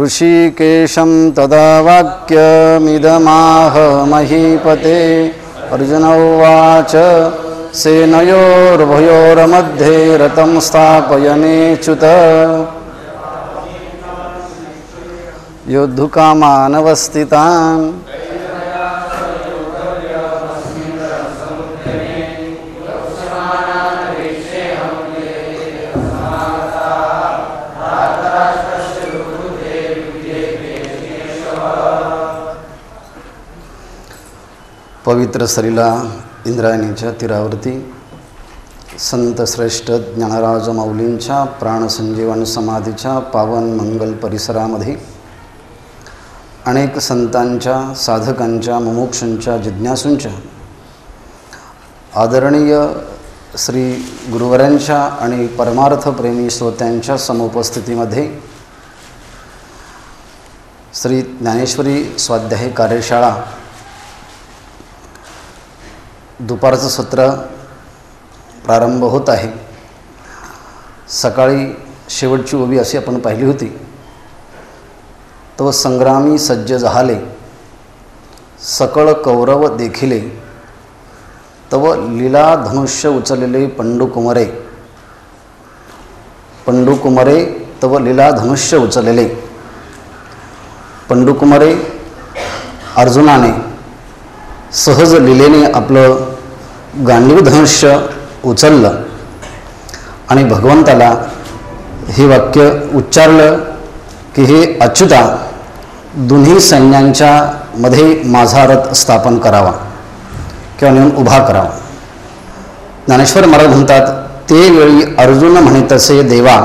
ऋषिकेशं तदा वाक्यमिदमाह महीपते। अर्जुन उवाच सेनयोर्भयोर्मध्ये रतं स्थापयनेच्युत योद्धुकामानवस्थितान् पवित्र सरीला इंद्रायणीच्या तीरावरती संत श्रेष्ठ ज्ञानराज माऊलींच्या प्राणसंजीवन समाधीच्या पावन मंगल परिसरामध्ये अनेक संतांच्या साधकांच्या मुमुक्षूंच्या जिज्ञासूंच्या आदरणीय श्री गुरुवरांच्या आणि परमार्थप्रेमी श्रोत्यांच्या समुपस्थितीमध्ये श्री ज्ञानेश्वरी स्वाध्याय कार्यशाळा दुपारचं सत्र प्रारंभ होत आहे. सकाळी शेवटची ओबी अशी आपण पाहिली होती. तो संग्रामी सज्ज झाले. सकळ कौरव देखिले. तव लीला धनुष्य उचललेले पंडुकुमरे. पंडुकुमरे तव लीला धनुष्य उचललेले पंडुकुमरे अर्जुनाने सहज लिलेने आपलं गांडीवधनुष्य उचललं आणि भगवंताला हे वाक्य उच्चारलं की हे अच्युता दोन्ही सैन्यांच्या मध्ये माझा रथ स्थापन करावा किंवा नेऊन उभा करावा. ज्ञानेश्वर महाराज म्हणतात ते वेळी अर्जुन म्हणे तसे देवा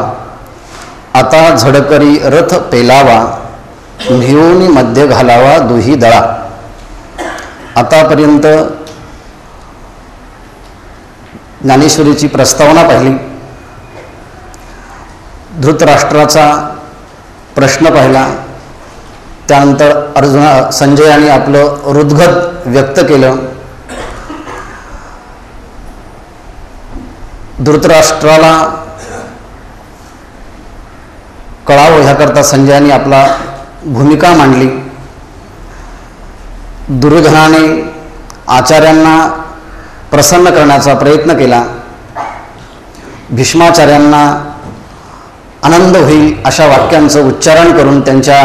आता झडकरी रथ पेलावा भिवून मध्य घालावा दुही दळा. आतापर्यंत ज्ञानेश्वरीची प्रस्तावना पाहिली. धृतराष्ट्राचा प्रश्न पाहिला. त्यानंतर अर्जुना संजयाने आपलं हृद्गत व्यक्त केलं. धृतराष्ट्राला कळावं ह्याकरता संजयाने आपला भूमिका मांडली. दुर्धनाने आचार्यांना प्रसन्न करण्याचा प्रयत्न केला. भीष्माचार्यांना आनंद होईल अशा वाक्यांचं उच्चारण करून त्यांच्या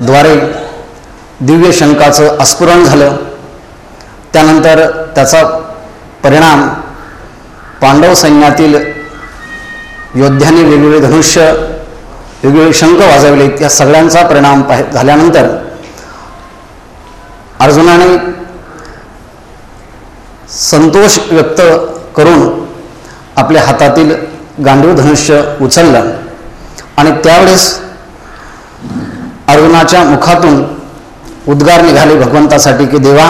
द्वारे दिव्य शंकाचं अस्फुरण झालं. त्यानंतर त्याचा परिणाम पांडव सैन्यातील योद्ध्यांनी वेगवेगळे धनुष्य वेगवेगळे शंख वाजवले या सगळ्यांचा परिणाम पाह झाल्यानंतर अर्जुनाने संतोष व्यक्त करून आपल्या हातातील गांडूळ धनुष्य उचललं. आणि त्यावेळेस अर्जुनाच्या मुखातून उद्गार निघाले भगवंतासाठी की देवा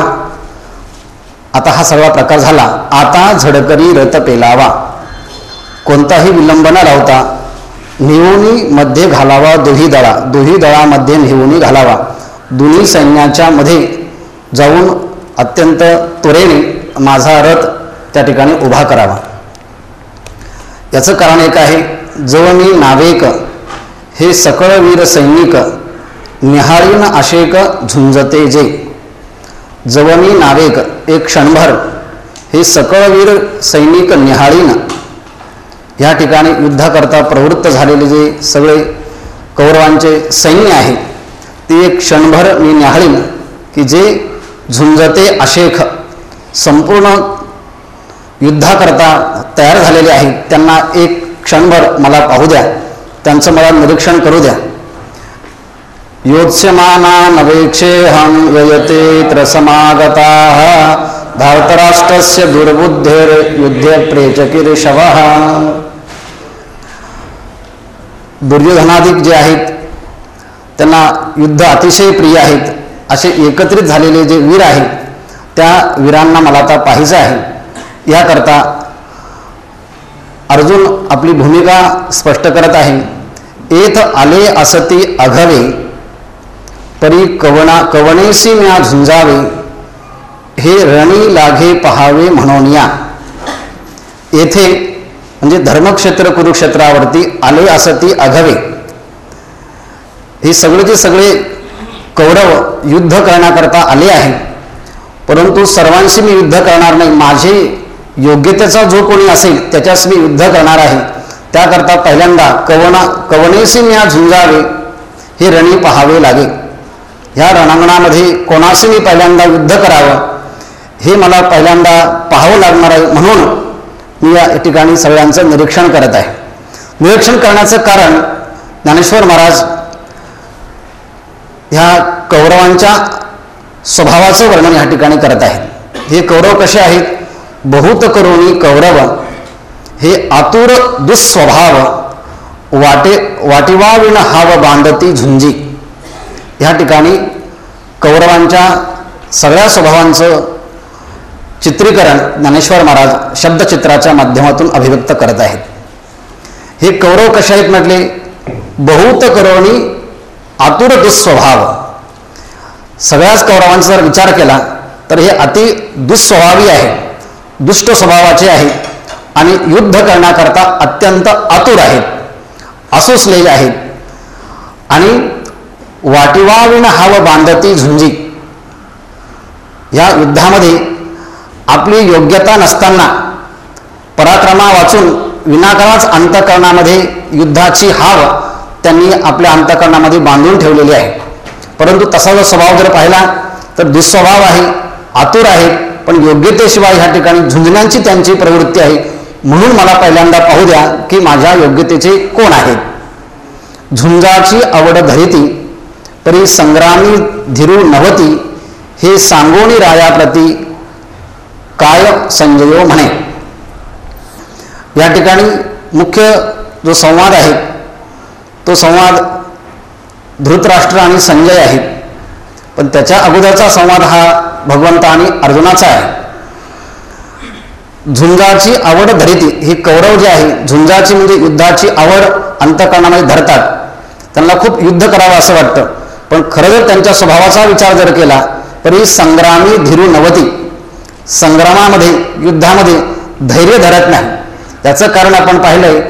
आता हा सगळा प्रकार झाला. आता झडकरी रथ पेलावा. कोणताही विलंब न लावता निवोनी मध्ये घालावा दोही दळा. दोही दळामध्ये निवोनी घालावा. दोन्ही सैन्याच्या मध्ये जाऊन अत्यंत त्वरेने माझा रथ त्या ठिकाणी उभा करावा. याचं कारण एक आहे जवणी नावेक हे सकळवीर सैनिक निहाळीन आशेक झुंजते जे. जवणी नावेक एक क्षणभर हे सकळवीर सैनिक निहाळीन ह्या ठिकाणी युद्धाकरता प्रवृत्त झालेले जे सगळे कौरवांचे सैन्य आहे ते एक क्षणभर मी निहाळीन की जे झुंजते अशेख. संपूर्ण युद्धाकरता तयार झालेले आहेत. त्यांना एक क्षणभर मला पाहू द्या. त्यांचं मला निरीक्षण करू द्या. योत्स्यमाना नवेक्षेहं ययते त्रसमागता। युद्ध दुर्बुद्धेर्युद्धे प्रेचकिरिषवः। दुर्योधनाधिक जे आहेत त्यांना युद्ध अतिशय प्रिय आहेत. असे एकत्रित झालेले जे वीर आहेत त्या वीरांना मला आता पाहायचं आहे. याकरता अर्जुन आपली भूमिका स्पष्ट करत आहे. एथ आले असती अघवे परी कवना कवणेशी म्या झुंजावे हे रणी लाघे पहावे म्हणून या येथे म्हणजे धर्मक्षेत्र कुरुक्षेत्रावरती आले असती अघवे. हे सगळे जे सगळे कौरव युद्ध करण्याकरता आले आहे. परंतु सर्वांशी मी युद्ध करणार नाही. माझे योग्यतेचा जो कोणी असेल त्याच्यास मी युद्ध करणार आहे. त्याकरता पहिल्यांदा कवना कवनेशी मी झुंजावे हे रणी पाहावे लागेल ह्या रणांगणामध्ये कोणाशी मी पहिल्यांदा युद्ध करावं हे मला पहिल्यांदा पाहावं लागणार आहे म्हणून मी या ठिकाणी सगळ्यांचं निरीक्षण करत आहे. निरीक्षण करण्याचं कारण ज्ञानेश्वर महाराज ह्या कौरवांच्या स्वभावाचं वर्णन ह्या ठिकाणी करत आहेत. हे कौरव कसे आहेत? बहुत करुणी कौरव हे आतुर दुःस्वभाव वाटे वाटिवाविण हाव बांधती झुंजी. ह्या ठिकाणी कौरवांच्या सगळ्या स्वभावांचं चित्रीकरण ज्ञानेश्वर महाराज शब्दचित्राच्या माध्यमातून अभिव्यक्त करत आहेत. हे कौरव कसे आहेत म्हटले? बहुत करोणी आतुर दुःस्वभाव सगळ्याच कौरवांचा जर विचार केला तर हे अति दुःस्वभावी आहे दुष्ट स्वभावाचे आहे आणि युद्ध करण्याकरता अत्यंत आतुर आहेत आसुसलेले आहेत आणि वाटिवाविण हाव बांधती झुंजी. या युद्धामध्ये आपली योग्यता नसताना पराक्रमा वाचून विनाकाळाच अंतकरणामध्ये युद्धाची हाव त्यांनी आपल्या अंतकरणामध्ये बांधून ठेवलेली आहे. परंतु तसा जर स्वभाव जर पाहिला तर दुस्वभाव आहे आतुर आहे पण योग्यतेशिवाय ह्या ठिकाणी झुंजण्याची त्यांची प्रवृत्ती आहे. म्हणून मला पहिल्यांदा पाहू द्या की माझ्या योग्यतेचे कोण आहेत. झुंजाची आवड धरिती परी संग्रामी धीरू नवती हे सांगोणी रायाप्रती काय संजयो म्हणे. या ठिकाणी मुख्य जो संवाद आहे तो संवाद धृतराष्ट्र आणि संजय आहेत. पण त्याच्या अगोदरचा संवाद हा भगवंत आणि अर्जुनाचा आहे. झुंजाची आवड धरिती हे कौरव जे आहे झुंजाची म्हणजे युद्धाची आवड अंतकरणामध्ये धरतात. त्यांना खूप युद्ध करावं असं वाटतं. पण खरं जर त्यांच्या स्वभावाचा विचार जर केला तरी संग्रामी धीरू नवती संग्रामामध्ये युद्धामध्ये धैर्य धरत नाही. त्याचं कारण आपण पाहिलंय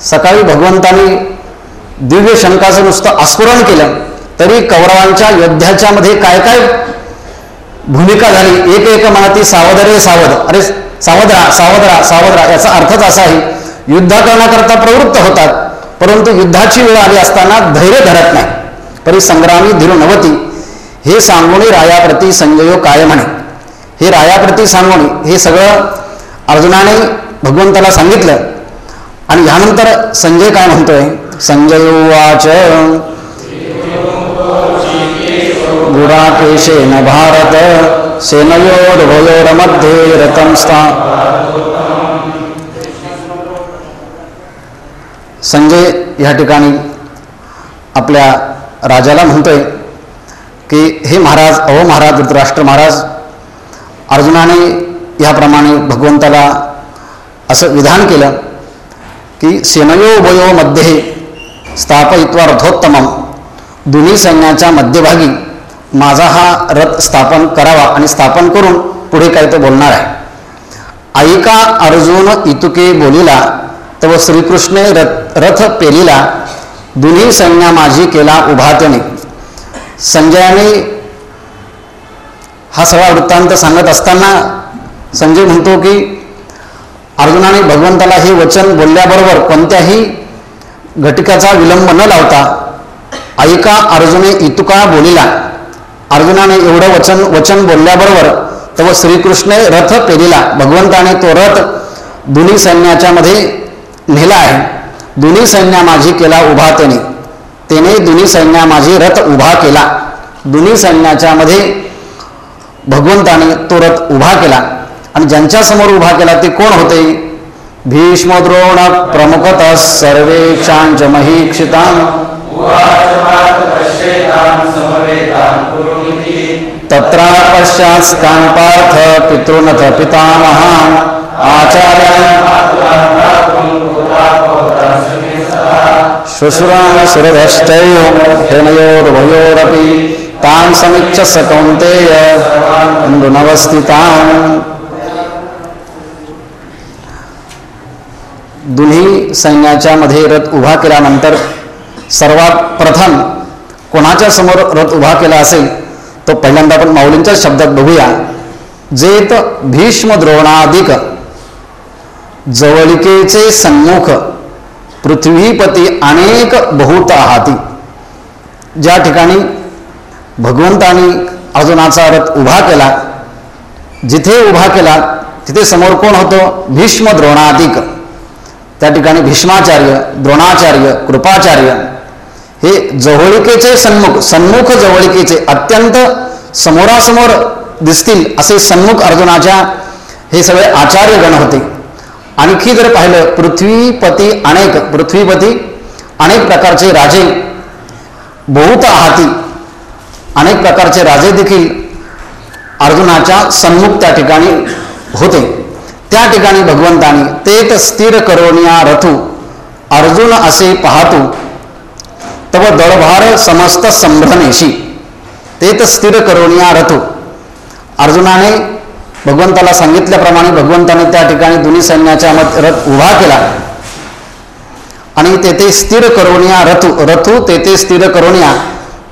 सकाळी भगवंतानी दिव्य शंकाचं नुसतं आस्फुरण केलं तरी कौरवांच्या योद्ध्याच्या मध्ये काय काय भूमिका झाली? एक एक मनाती सावध रे सावध अरे सावध राहा सावध राहा सावध राहा याचा अर्थच असा आहे युद्ध करण्याकरता प्रवृत्त होतात परंतु युद्धाची वेळ आली असताना धैर्य धरत नाही. परी संग्रामी धीरू नवती हे सांगोणी रायाप्रती संजयो काय म्हणे हे रायाप्रती सांगोणी हे सगळं अर्जुनाने भगवंताला सांगितलं. आणि ह्यानंतर संजय काय म्हणतोय? संजय उवाच गुडाकेशेन भारत सेनयोर्भयोरमध्ये रतं स्था संजय ह्या ठिकाणी आपल्या राजाला म्हणतोय की हे महाराज अहो महाराज धृतराष्ट्र महाराज अर्जुनाने ह्याप्रमाणे भगवंताला असं विधान केलं की सेनयोभयो मध्ये स्थापयित्वा दोन्ही सैन्याच्या मध्यभागी माझा हा रथ स्थापन करावा आणि स्थापन करून पुढे काय तो बोलणार आहे. ऐका अर्जुन इतुके बोलिला तव श्रीकृष्णे रथ रथ पेलिला दोन्ही सैन्या माझी केला उभातने संजयाने हा सगळा वृत्तांत सांगत असताना संजय म्हणतो की अर्जुनाने भगवंताला हे वचन बोलल्याबरोबर कोणत्याही घटकाचा विलंब न लावता ऐका अर्जुने इतुका बोलिला. अर्जुनाने एवढं वचन वचन बोलल्याबरोबर तेव्हा श्रीकृष्ण रथ पेरिला भगवंताने तो रथ दोन्ही सैन्याच्या मध्ये नेला आहे. दोन्ही सैन्या माझी केला उभा त्याने त्याने दोन्ही सैन्या माझी रथ उभा केला. दोन्ही सैन्याच्या मध्ये भगवंताने तो रथ उभा केला. आणि ज्यांच्यासमोर उभा केला ते कोण होते? भीष्मद्रोण प्रमुखत सर्वेक्षांच महीक्षितां तत्रा पश्चात्कान् पार्थ पितृनथ पितामहान्। आचार्यान् श्वशुरान् सुरधश्चैव हेनयोर्भयोरपि तान् समीक्ष स कौन्तेय। नवस्थितान्। दोन्ही सैन्याच्या मध्ये रथ उभा केल्यानंतर सर्वात प्रथम कोणाच्या समोर रथ उभा केला असेल तो पहिल्यांदा आपण माऊलींच्या शब्दात बघूया. जेत भीष्म द्रोणाधिक जवळिकेचे सन्मुख पृथ्वीपती अनेक बहुत हाती. ज्या ठिकाणी भगवंतानी अर्जुनाचा रथ उभा केला जिथे उभा केला तिथे समोर कोण होतो? भीष्म द्रोणाधिक त्या ठिकाणी भीष्माचार्य द्रोणाचार्य कृपाचार्य हे जवळिकेचे सन्मुख सन्मुख जवळिकेचे अत्यंत समोरासमोर दिसतील असे सन्मुख अर्जुनाच्या हे सगळे आचार्यगण होते. आणखी जर पाहिलं पृथ्वीपती अनेक पृथ्वीपती अनेक प्रकारचे राजे बहुत आहाती अनेक प्रकारचे राजे देखील अर्जुनाच्या सन्मुख त्या ठिकाणी होते. त्या ठिकाणी भगवंतानी तेत स्थिर करोनिया रथू अर्जुन असे पाहतो. तव दळभार समस्त संभ्रमेशी तेत स्थिर करोनिया रथू. अर्जुनाने भगवंताला सांगितल्याप्रमाणे भगवंताने त्या ठिकाणी दोन्ही सैन्याच्या मत रथ उभा केला. आणि तेथे स्थिर करोनिया रथू रथू तेथे स्थिर करोनिया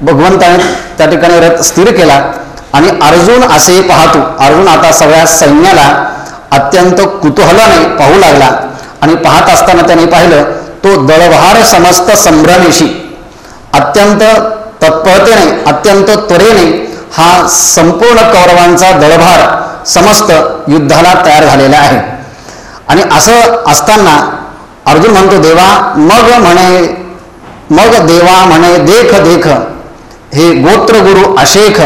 भगवंताने त्या ठिकाणी रथ स्थिर केला. आणि अर्जुन असे पाहतो. अर्जुन आता सगळ्या सैन्याला अत्यंत कुतूहलाने पाहू लागला. आणि पाहत असताना त्याने पाहिलं तो दळभार समस्त संभ्रमेशी अत्यंत तत्परतेने अत्यंत त्वरेने हा संपूर्ण कौरवांचा दळभार समस्त युद्धाला तयार झालेला आहे. आणि असं असताना अर्जुन म्हणतो देवा मग म्हणे मग देवा म्हणे देख देख हे गोत्रगुरु अशेख.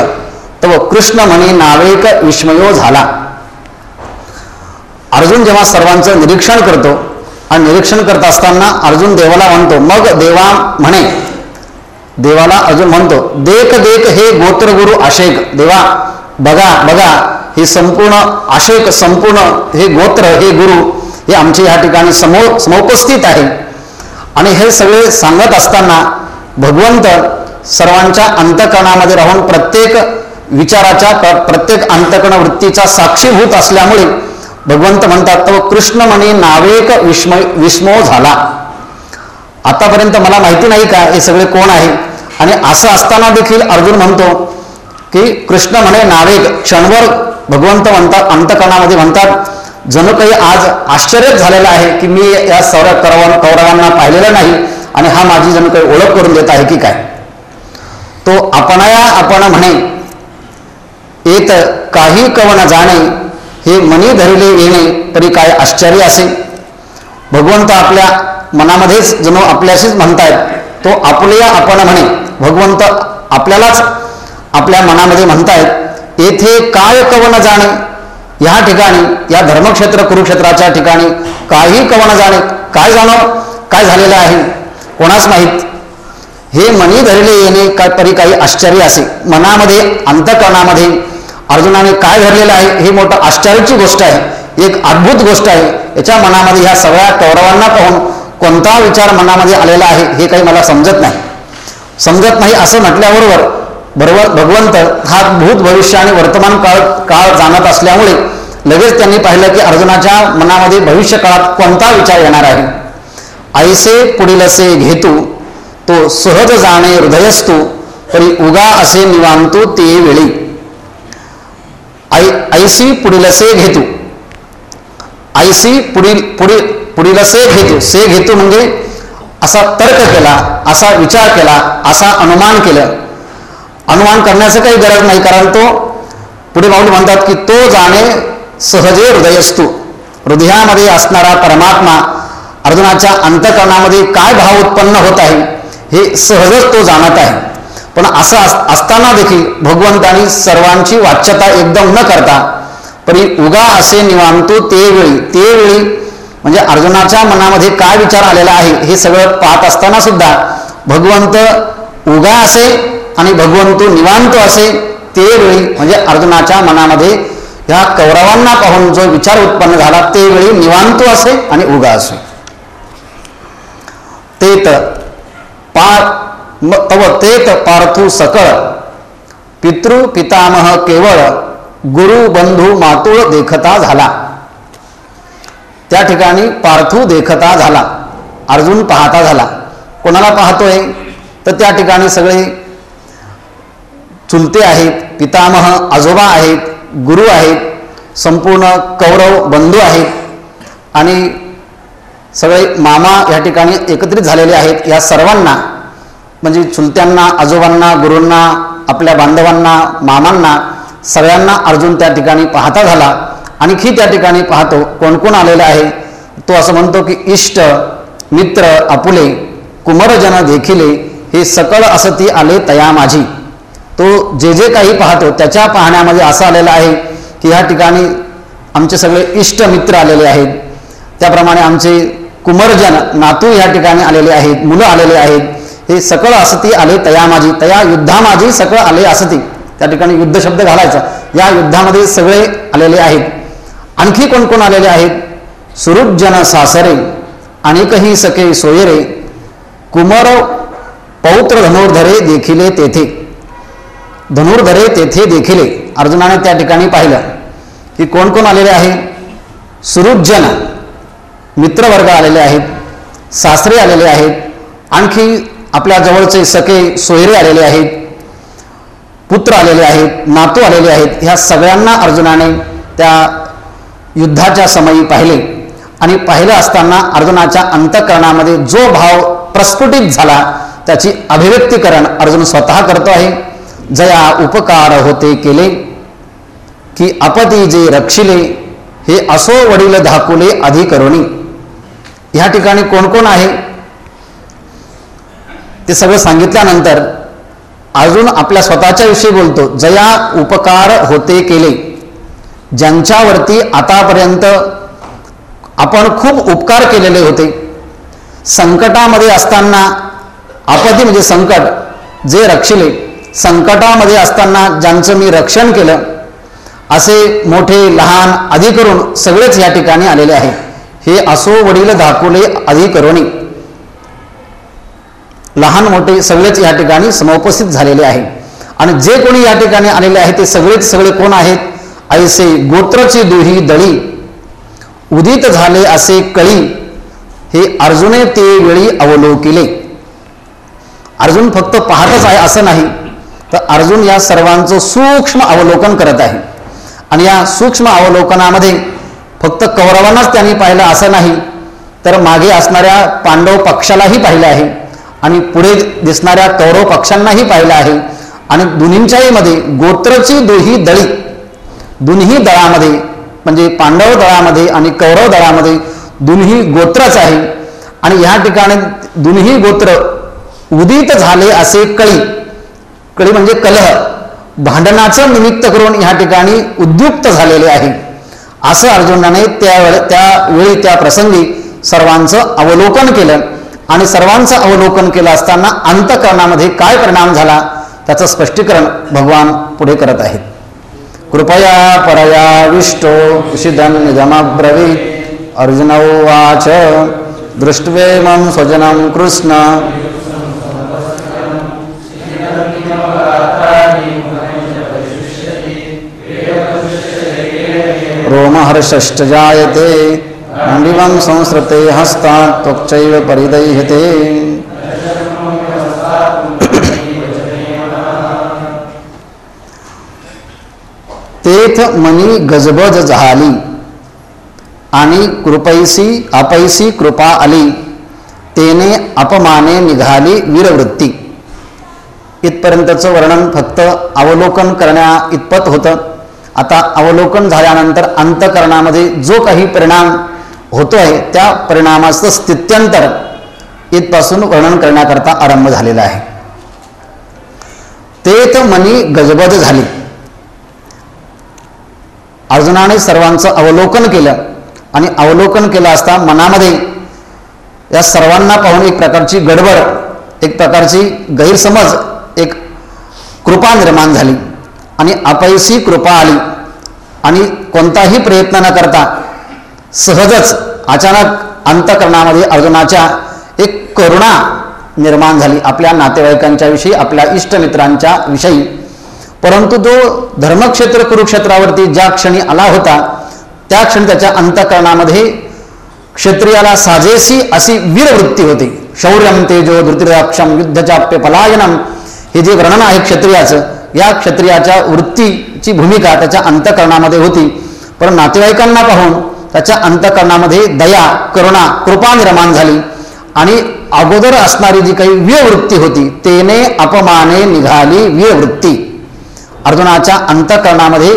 तव कृष्ण म्हणे नावेक विस्मयो झाला. अर्जुन जेव्हा सर्वांचं निरीक्षण करतो आणि निरीक्षण करत असताना अर्जुन देवाला म्हणतो मग देवा म्हणे. देवाला अर्जुन म्हणतो देख देख हे गोत्रगुरु अशेक. देवा बघा बघा हे संपूर्ण आशेक संपूर्ण हे गोत्र हे गुरु हे आमचे या ठिकाणी समोर समुपस्थित आहे. आणि हे सगळे सांगत असताना भगवंत सर्वांच्या अंतकणामध्ये राहून प्रत्येक विचाराच्या प्रत्येक अंतकरण वृत्तीचा साक्षीभूत असल्यामुळे भगवंत म्हणतात तो कृष्ण म्हणे नावेक विस्मय विस्मो झाला. आतापर्यंत मला माहिती नाही का हे सगळे कोण आहे? आणि असं असताना देखील अर्जुन म्हणतो की कृष्ण म्हणे नावेक क्षणभर भगवंत म्हणतात अंतकरणामध्ये म्हणतात जणू काही आज आश्चर्यच झालेलं आहे की मी या सौर कौरव कौरवांना पाहिलेलं नाही आणि हा माझी जणू काही ओळख करून देत आहे की काय? तो आपणाया आपण म्हणे येत काही कवन जाणे हे मनी धरले येणे तरी काय आश्चर्य असे भगवंत आपल्या मनामध्येच जणू आपल्याशीच म्हणतायत. तो आपल्या आपण म्हणे. भगवंत आपल्यालाच आपल्या मनामध्ये म्हणतायत. येथे काय कवन जाणे? या ठिकाणी या धर्मक्षेत्र कुरुक्षेत्राच्या ठिकाणी काही कवन जाणे? काय जाणव काय झालेलं आहे? कोणाच माहीत? हे मनी धरले येणे काय तरी काही आश्चर्य असे मनामध्ये अंतकरणामध्ये अर्जुनाने काय घडलेलं आहे ही मोठं आश्चर्याची गोष्ट आहे एक अद्भुत गोष्ट आहे. याच्या मनामध्ये ह्या सगळ्या कौरवांना पाहून कोणता विचार मनामध्ये आलेला आहे हे काही मला समजत नाही. समजत नाही असं म्हटल्याबरोबर बरोबर भगवंत हा भूत भविष्य आणि वर्तमान काळ काळ जाणत असल्यामुळे लगेच त्यांनी पाहिलं की अर्जुनाच्या मनामध्ये भविष्य काळात कोणता विचार येणार आहे. आईसे पुढील असे घेतू तो सहज जाणे हृदयस्तू तरी उगा असे निवांतो ते वेळी. ऐ ऐसी पुढीलसे घेतो. ऐसी पुढील पुढील पुढील से घेतो. से घेतो म्हणजे असा तर्क केला असा विचार केला असा अनुमान केलं. अनुमान करण्याचं काही गरज नाही कारण तो पुढे माऊली म्हणतात की तो जाणे सहजे हृदय असतो हृदयामध्ये असणारा परमात्मा अर्जुनाच्या अंतकरणामध्ये काय भाव उत्पन्न होत आहे हे सहजच तो जाणत आहे. पण असं असताना देखील भगवंतानी सर्वांची वाच्यता एकदम न करता पण उगा असे निवांतो ते वेळी ते वेळी म्हणजे अर्जुनाच्या मनामध्ये काय विचार आलेला आहे हे सगळं पाहत असताना सुद्धा भगवंत उगा असे आणि भगवंत निवांत असे ते वेळी म्हणजे अर्जुनाच्या मनामध्ये ह्या कौरवांना पाहून जो विचार उत्पन्न झाला ते वेळी निवांत असे आणि उगा असे. तेत पार तव तेत पार्थू सकळ. पितृ पितामह केवळ गुरु बंधू मातुळ देखता झाला. त्या ठिकाणी पार्थू देखता झाला. अर्जुन पाहता झाला. कोणाला पाहतोय? तर त्या ठिकाणी सगळे चुलते आहेत पितामह आजोबा आहेत गुरु आहेत संपूर्ण कौरव बंधू आहेत. आणि सगळे मामा या ठिकाणी एकत्रित झालेले आहेत. या सर्वांना म्हणजे चुलत्यांना आजोबांना गुरूंना आपल्या बांधवांना मामांना सगळ्यांना अर्जुन त्या ठिकाणी पाहता झाला. आणखी त्या ठिकाणी पाहतो कोण कोण आलेला आहे? तो असं म्हणतो की इष्ट मित्र आपुले कुमरजन देखिले हे सकळ असती आले तया माझी. तो जे जे काही पाहतो त्याच्या पाहण्यामध्ये असं आलेलं आहे की ह्या ठिकाणी आमचे सगळे इष्ट मित्र आलेले आहेत. त्याप्रमाणे आमचे कुमरजन नातू या ठिकाणी आलेले आहेत मुलं आलेले आहेत. हे सकळ असती आले तया माझी तया युद्धा माझी सकळ आले असती. त्या ठिकाणी युद्ध शब्द घालायचा. या युद्धामध्ये सगळे आलेले आहेत. आणखी कोण कोण आलेले आहेत? सुरुजन सासरे अनेकही सखे सोयरे कुमार पौत्र धनुर्धरे देखिले तेथे. धनुर्धरे तेथे देखिले. अर्जुनाने त्या ठिकाणी पाहिलं की कोण कोण आलेले आहे? सुरुजन मित्रवर्ग आलेले आहेत. सासरे आलेले आहेत. आणखी आपल्या जवळचे सखे सोयरे आलेले आहेत पुत्र आलेले आहेत नातू आलेले आहेत ह्या सगळ्यांना अर्जुनाने त्या युद्धाच्या समयी पाहिले. आणि पाहिलं असताना अर्जुनाच्या अंतकरणामध्ये जो भाव प्रस्फुटित झाला त्याची अभिव्यक्तीकरण अर्जुन स्वतः करतो आहे. जया उपकार होते केले की आपती जे रक्षिले हे असो वडील धाकुले अधिकरुणी. ह्या ठिकाणी कोण कोण आहे? ते सगळं सांगितल्यानंतर अजून आपल्या स्वतःच्या विषयी बोलतो जया उपकार होते केले. ज्यांच्यावरती आतापर्यंत आपण खूप उपकार केलेले होते. संकटामध्ये असताना आपत्ती म्हणजे संकट जे रक्षिले. संकटामध्ये असताना ज्यांचं मी रक्षण केलं असे मोठे लहान अधिकरून सगळेच या ठिकाणी आलेले आहे. हे असो वडील दाखवले आधी लहान मोठे सगळेच या ठिकाणी समुपस्थित झालेले आहे. आणि जे कोणी या ठिकाणी आलेले आहे ते सगळेच सगळे कोण आहेत? ऐसे गोत्रची दुही दळी. उदित झाले असे कळी. हे अर्जुने ते वेळी अवलोकिले. अर्जुन फक्त पाहतच आहे असं नाही तर अर्जुन या सर्वांचं सूक्ष्म अवलोकन करत आहे. आणि या सूक्ष्म अवलोकनामध्ये फक्त कौरवांनाच त्यांनी पाहिलं असं नाही तर मागे असणाऱ्या पांडव पक्षालाही पाहिलं आहे. आणि पुढे दिसणाऱ्या कौरव पक्षांनाही पाहिलं आहे. आणि दोन्हींच्याही मध्ये गोत्रची दोही दळी दोन्ही दळामध्ये म्हणजे पांडव दळामध्ये आणि कौरव दळामध्ये दोन्ही गोत्रच आहे. आणि ह्या ठिकाणी दोन्ही गोत्र उदित झाले असे कळी कळी म्हणजे कलह भांडणाचं निमित्त करून ह्या ठिकाणी उद्युक्त झालेले आहे. असं अर्जुनाने त्यावेळे त्यावेळी त्या प्रसंगी सर्वांचं अवलोकन केलं. आणि सर्वांचं अवलोकन केलं असताना अंतकरणामध्ये काय परिणाम झाला त्याचं स्पष्टीकरण भगवान पुढे करत आहेत. कृपया परया विष्टो निजमब्रवीत. अर्जुन उवाच दृष्ट्वेमं स्वजनं कृष्ण। रोमहर्षश्च जायते। मण्डिवं संसृते हस्तात् त्वक्चैव परिदह्यते। तेथ मनी गजबज झाली आणि कृपैसी अपैसी कृपा आली तेने अपमाने निघाली वीरवृत्ती। इथपर्यंतचं वर्णन फक्त अवलोकन करण्या इतपत होतं. आता अवलोकन झाल्यानंतर अंतकरणामध्ये जो काही परिणाम होतो आहे त्या परिणामाचं स्थित्यंतर इथपासून वर्णन करण्याकरता आरंभ झालेला आहे. तेथ मनी गजबज झाली. अर्जुनाने सर्वांचं अवलोकन केलं आणि अवलोकन केलं असता मनामध्ये या सर्वांना पाहून एक प्रकारची गडबड एक प्रकारची गैरसमज एक कृपा निर्माण झाली आणि अपयशी कृपा आली आणि कोणताही प्रयत्न न करता सहजच अचानक अंतकरणामध्ये अर्जुनाच्या एक करुणा निर्माण झाली. आपल्या नातेवाईकांच्या विषयी आपल्या इष्टमित्रांच्या विषयी. परंतु तो धर्मक्षेत्र कुरुक्षेत्रावरती ज्या क्षणी आला होता त्या क्षणी त्याच्या अंतकरणामध्ये क्षत्रियाला साजेसी अशी वीरवृत्ती होती. शौर्यम तेजो धृतिराक्षम युद्धचाप्य पलायनम हे जे वर्णन आहे क्षत्रियाचं या क्षत्रियाच्या वृत्तीची भूमिका त्याच्या अंतकरणामध्ये होती. पण नातेवाईकांना पाहून त्याच्या अंतकरणामध्ये दया करुणा कृपा निर्माण झाली. आणि अगोदर असणारी जी काही व्यवृत्ती होती तेने अपमाने निघाली व्यवृत्ती. अर्जुनाच्या अंतकरणामध्ये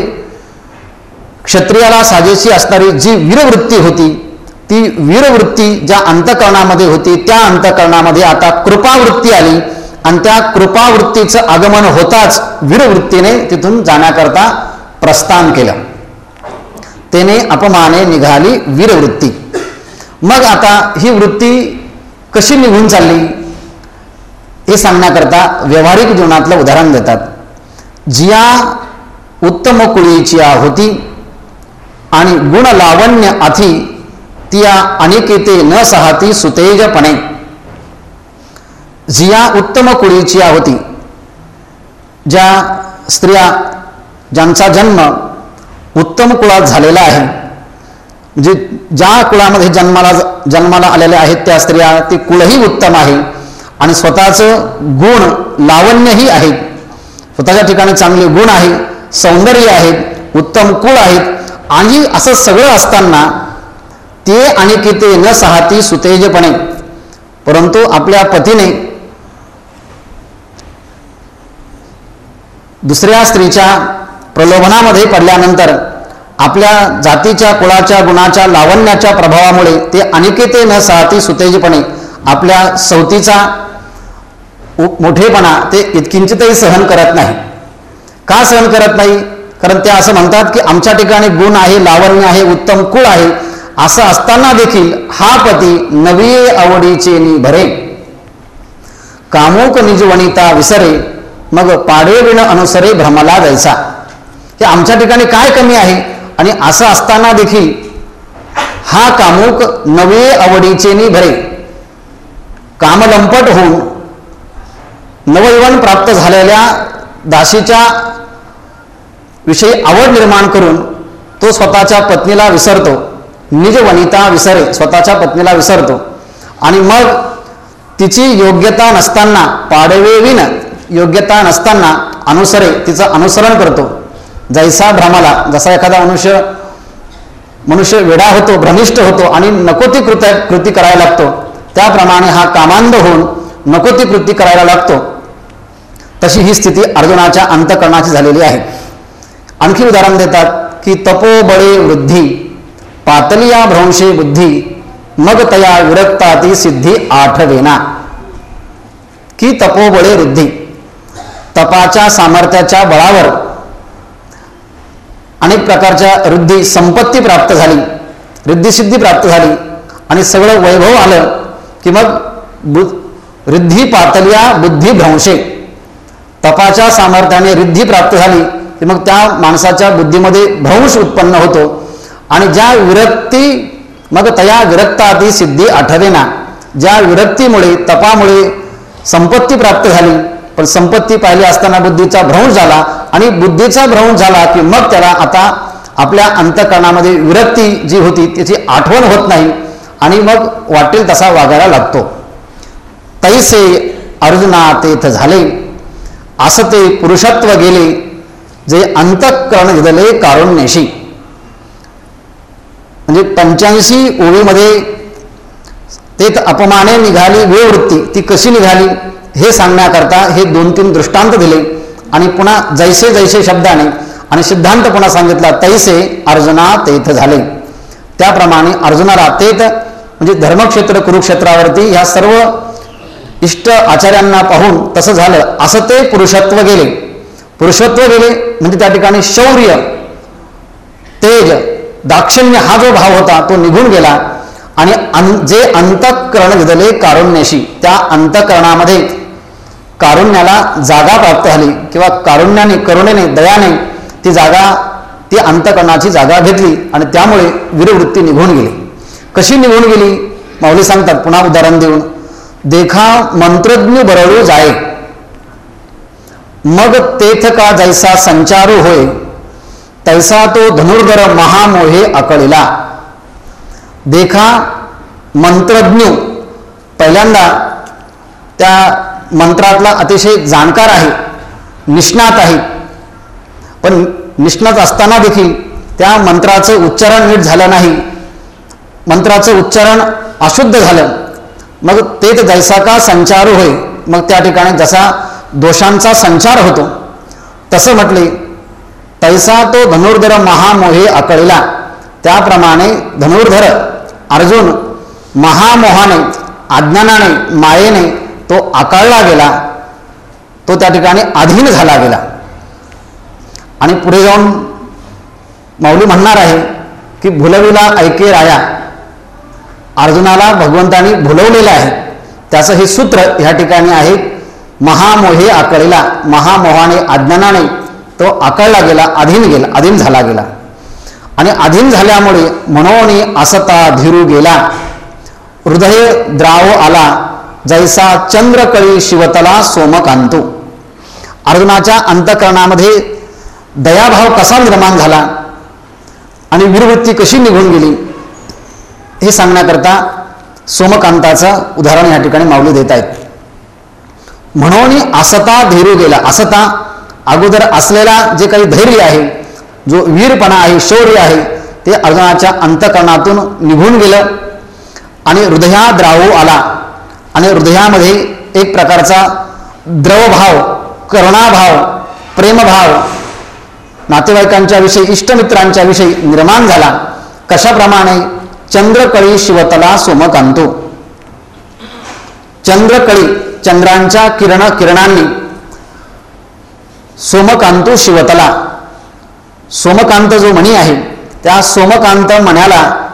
क्षत्रियाला साजेशी असणारी जी वीरवृत्ती होती ती वीरवृत्ती ज्या अंतकरणामध्ये होती त्या अंतकरणामध्ये आता कृपावृत्ती आली. आणि त्या कृपावृत्तीचं आगमन होताच वीरवृत्तीने तिथून जाण्याकरता प्रस्थान केलं. तेने अपमाने निघाली वीरवृत्ती. मग आता ही वृत्ती कशी निघून चालली? हे सांगण्याकरता व्यावहारिक जीवनातलं उदाहरण देतात. जिया उत्तम कुळीची होती आणि गुण लावण्य अथी तिया अनिकेते न सहाती सुतेजपणे. जिया उत्तम कुळीची होती ज्या स्त्रिया ज्यांचा जन्म उत्तम कुळात झालेला आहे. म्हणजे ज्या कुळामध्ये जन्माला जन्माला आलेल्या आहेत त्या स्त्रिया ते कुळही उत्तम आहे. आणि स्वतःचं गुण लावण्यही आहे. स्वतःच्या ठिकाणी चांगले गुण आहे सौंदर्य आहेत उत्तम कुळ आहेत आणि असं सगळं असताना ते आणि किती न सहाती सुतेजपणे. परंतु आपल्या पतीने दुसऱ्या स्त्रीच्या प्रलोभनामध्ये पडल्यानंतर आपल्या जातीच्या कुळाच्या गुणाच्या लावण्याच्या प्रभावामुळे ते अनिकेते न साहती सुतेजपणे आपल्या सवतीचा मोठेपणा ते इतकिंचितही सहन करत नाही. का सहन करत नाही? कारण ते असं म्हणतात की आमच्या ठिकाणी गुण आहे लावण्य आहे उत्तम कुळ आहे असं असताना देखील हा पती नवी आवडीचे नि भरे. कामुक निजवणिता विसरे मग पाडे विण अनुसरे भ्रमला जायचा. हे आमच्या ठिकाणी काय कमी आहे? आणि असं असताना देखील हा कामुक नवे आवडीचे नि भरे कामलंपट होऊन नवयवन प्राप्त झालेल्या दाशीच्या विषयी आवड निर्माण करून तो स्वतःच्या पत्नीला विसरतो. निज वनिता विसरे स्वतःच्या पत्नीला विसरतो. आणि मग तिची योग्यता नसताना पाडवेविन योग्यता नसताना अनुसरे तिचं अनुसरण करतो. जैसा भ्रमाला जसा एखादा मनुष्य मनुष्य वेडा होतो भ्रमिष्ठ होतो आणि नको ती कृत्य कृती करायला लागतो त्याप्रमाणे हा कामांध होऊन नको ती कृती करायला लागतो. तशी ही स्थिती अर्जुनाच्या अंतकरणाची झालेली आहे. आणखी उदाहरण देतात की तपोबळे वृद्धी पातलिया भ्रंशे बुद्धी मग तया विरक्ता ती सिद्धी आठवेना. की तपोबळे वृद्धी तपाच्या सामर्थ्याच्या बळावर अनेक प्रकारच्या वृद्धी संपत्ती प्राप्त झाली. रिद्धिसिद्धी प्राप्त झाली. आणि सगळं वैभव आलं की मग बु रिद्धी पातलिया बुद्धी भ्रंशे. तपाच्या सामर्थ्याने रिद्धी प्राप्त झाली की मग त्या माणसाच्या बुद्धीमध्ये भ्रंश उत्पन्न होतो. आणि ज्या विरक्ती मग तया विरक्तादी सिद्धी आठवेना. ज्या विरक्तीमुळे तपामुळे संपत्ती प्राप्त झाली. पण संपत्ती पाहिली असताना बुद्धीचा भ्रंश झाला आणि बुद्धीचा भ्रंश झाला की मग त्याला आता आपल्या अंतकरणामध्ये विरक्ती जी होती त्याची आठवण होत नाही आणि मग वाटेल तसा वागायला लागतो. तैसे अर्जुना तेथ झाले. असं ते पुरुषत्व गेले जे अंतःकरण दिदले कारुण्यशी. म्हणजे पंच्याऐंशी ओळीमध्ये ते अपमाने निघाली वेवृत्ती ती कशी निघाली? हे सांगण्याकरता हे दोन तीन दृष्टांत दिले. आणि पुन्हा जैसे जैसे शब्दाने आणि सिद्धांत पुन्हा सांगितला तैसे अर्जुना तेथ झाले. त्याप्रमाणे अर्जुनाला तेथ म्हणजे धर्मक्षेत्र कुरुक्षेत्रावरती ह्या सर्व इष्ट आचार्यांना पाहून तसं झालं. असं ते पुरुषत्व गेले. पुरुषत्व गेले म्हणजे त्या ठिकाणी शौर्य तेज दाक्षिण्य हा जो भाव होता तो निघून गेला. आणि जे अंतःकरण विदले कारुण्याशी त्या अंतःकरणामध्ये कारुण्याला जागा प्राप्त झाली किंवा कारुण्याने करुणेने दयाने ती जागा ती अंतकरणाची जागा घेतली आणि त्यामुळे वीरवृत्ती निघून गेली. कशी निघून गेली? माऊली सांगतात पुन्हा उदाहरण देऊन. देखा मंत्रज्ञ बरळू जाय. मग तेथ का जैसा संचारू होय? तैसा तो धनुर्धर महामोहे अकळीला. देखा मंत्रज्ञ. पहिल्यांदा त्या मंत्रातला अतिशय जाणकार आहे निष्णात आहे. पण निष्णात असताना देखील त्या मंत्राचं उच्चारण नीट झालं नाही. मंत्राचं उच्चारण अशुद्ध झालं. मग ते जैसा का संचार होय? मग त्या ठिकाणी जसा दोषांचा संचार होतो तसं म्हटले तैसा तो धनुर्धर महामोहे आकळला त्याप्रमाणे धनुर्धर अर्जुन महामोहाने अज्ञानाने मायेने तो आकाळला गेला तो त्या ठिकाणी अधीन झाला गेला. आणि पुढे जाऊन माऊली म्हणणार आहे की भुलविला ऐके राया. अर्जुनाला भगवंतानी भुलवलेलं आहे. त्याचं हे सूत्र ह्या ठिकाणी आहे महामोहे आकळीला. महामोहाने अज्ञानाने तो आकळला गेला अधीन गेला अधीन झाला गेला. आणि अधीन झाल्यामुळे मनोनी असता धीरू गेला. हृदय द्राव आला जैसा चंद्रकळी शिवतला सोमकांतो. अर्जुनाच्या अंतकरणामध्ये दयाभाव कसा निर्माण झाला आणि वीरवृत्ती कशी निघून गेली हे सांगण्याकरता सोमकांताचं उदाहरण या ठिकाणी माऊली देत आहेत. म्हणून असता धैर्य गेला. असता अगोदर असलेला जे काही धैर्य आहे जो वीरपणा आहे शौर्य आहे ते अर्जुनाच्या अंतकरणातून निघून गेलं आणि हृदया द्रावू आला. आणि हृदयामध्ये एक प्रकारचा द्रवभाव करुणाभाव प्रेमभाव नातेवाईकांच्या विषयी इष्टमित्रांच्या विषयी निर्माण झाला. कशाप्रमाणे? चंद्रकळी शिवतला सोमकांतो. चंद्रकळी चंद्रांच्या किरण किरणांनी सोमकांतो शिवतला. सोमकांत जो मणी आहे त्या सोमकांत मण्याला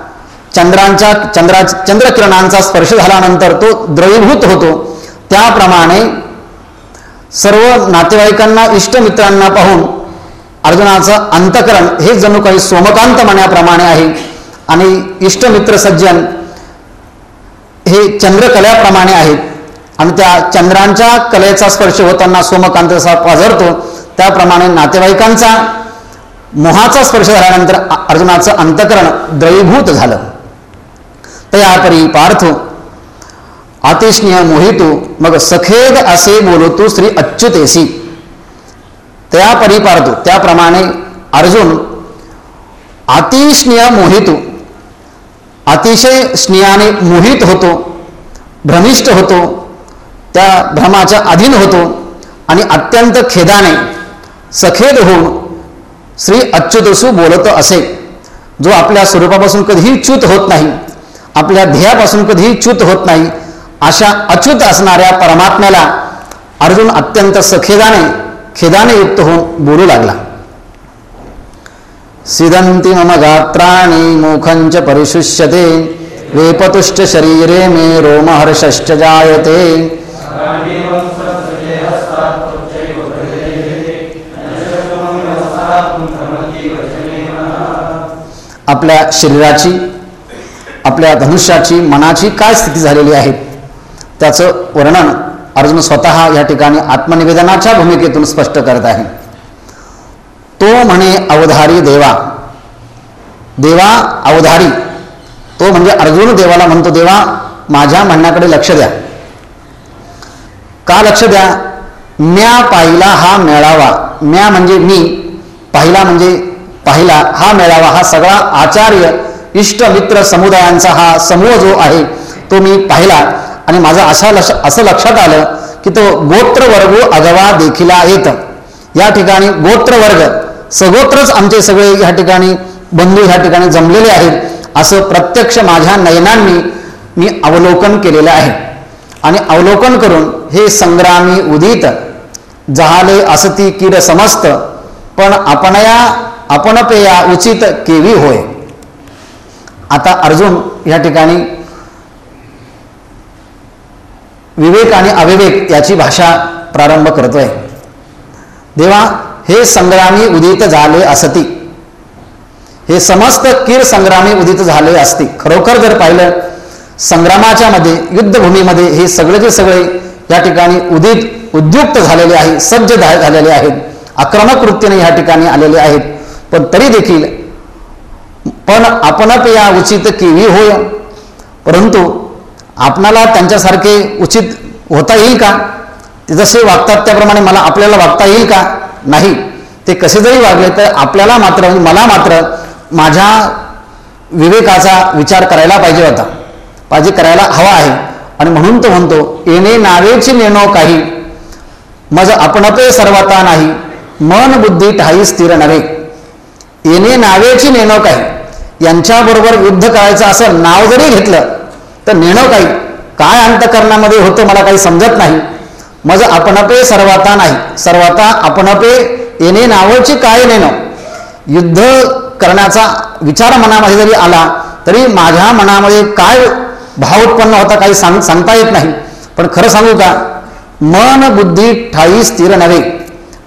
चंद्रांच्या चंद्रा चंद्रकिरणांचा स्पर्श झाल्यानंतर तो द्रवीभूत होतो. त्याप्रमाणे सर्व नातेवाईकांना इष्टमित्रांना पाहून अर्जुनाचं अंतकरण हे जणू काही सोमकांत मण्याप्रमाणे आहे. आणि इष्टमित्र सज्जन हे चंद्रकल्याप्रमाणे आहेत. आणि त्या चंद्रांच्या कलेचा स्पर्श होताना सोमकांत जसा पाझरतो. त्याप्रमाणे नातेवाईकांचा मोहाचा स्पर्श झाल्यानंतर अर्जुनाचं अंतकरण द्रवीभूत झालं. तयापरी पार्थ। अतिस्नेह मोहितू मग सखेद असे बोलतो श्री अच्युतेसी। त्या परिपारतो त्याप्रमाणे अर्जुन अतिस्नेह मोहितो अतिशय स्नेहाने मोहित होतो भ्रमिष्ट होतो त्या भ्रमाच्या अधीन होतो आणि अत्यंत खेदाने सखेद होऊन श्री अच्युतसू बोलत असे जो आपल्या स्वरूपापासून कधीही च्युत होत नाही. आपल्या ध्येयापासून कधीही च्युत होत नाही. अशा अच्युत असणाऱ्या परमात्म्याला अर्जुन अत्यंत सखेदाने खेदाने युक्त होऊन बोलू लागला. सिदंती मम गात्राणी मुखंच परिशुष्यते वेपतुष्ट शरीरे मे रोमहर्षश्च जायते. आपल्या शरीराची आपल्या धनुष्याची मनाची काय स्थिती झालेली आहे? त्याचं वर्णन अर्जुन स्वतः या ठिकाणी आत्मनिवेदनाच्या भूमिकेतून स्पष्ट करत आहे. तो म्हणे अवधारी देवा. देवा अवधारी. तो म्हणजे अर्जुन देवाला म्हणतो देवा माझ्या म्हणण्याकडे लक्ष द्या. का लक्ष द्या? म्या पाहिला हा मेळावा. म्या म्हणजे मी पाहिला म्हणजे पाहिला हा मेळावा. हा सगळा आचार्य इष्ट मित्र समुदायांचा हा समूह जो आहे तो मी पाहिला. आणि माझं अशा लक्ष असं लक्षात आलं की तो गोत्र वर्ग अगवा देखिला येत या ठिकाणी गोत्र वर्ग सगोत्रच आमचे सगळे ह्या ठिकाणी बंधू ह्या ठिकाणी जमलेले आहेत असं प्रत्यक्ष माझ्या नयनांनी मी अवलोकन केलेलं आहे. आणि अवलोकन करून हे संग्रामी उदित जहाले असती किर समस्त पण आपणया आपणपेया उचित केवी होय. आता अर्जुन या ठिकाणी विवेक आणि अविवेक याची भाषा प्रारंभ करतोय. देवा हे संग्रामी उदित झाले असती. हे समस्त कीर संग्रामी उदित झाले असते. खरोखर जर पाहिलं संग्रामाच्या मध्ये युद्धभूमीमध्ये हे सगळे जे सगळे या ठिकाणी उदित उद्युक्त झालेले आहे सज्ज झालेले आहेत. आक्रमक वृत्तीने या ठिकाणी आलेले आहेत. पण तरी देखील पण आपणप या उचित केवी होय. परंतु आपणाला त्यांच्यासारखे उचित होता येईल का? ते जसे वागतात त्याप्रमाणे मला आपल्याला वागता येईल का? नाही. ते कसे जरी वागले तर आपल्याला मात्र म्हणजे मला मात्र माझ्या विवेकाचा विचार करायला पाहिजे होता. पाहिजे करायला हवा आहे. आणि म्हणून तो म्हणतो येणे नावेची नेणो काही. मज आपणपे सर्वता नाही. मन बुद्धी ठाई स्थिर नव्हे. येणे नावेची नेणो काही. यांच्याबरोबर युद्ध करायचं असं नाव जरी घेतलं तर नेणं काही? काय अंतकरणामध्ये होतं मला काही समजत नाही. मज आपणपे सर्वाता नाही. सर्वाता आपणपे येणे नावची काय नेणं? युद्ध करण्याचा विचार मनामध्ये जरी आला तरी माझ्या मनामध्ये काय भाव उत्पन्न होता काही सांग सांगता येत नाही. पण खरं सांगू का? मन बुद्धी ठाई स्थिर नव्हे.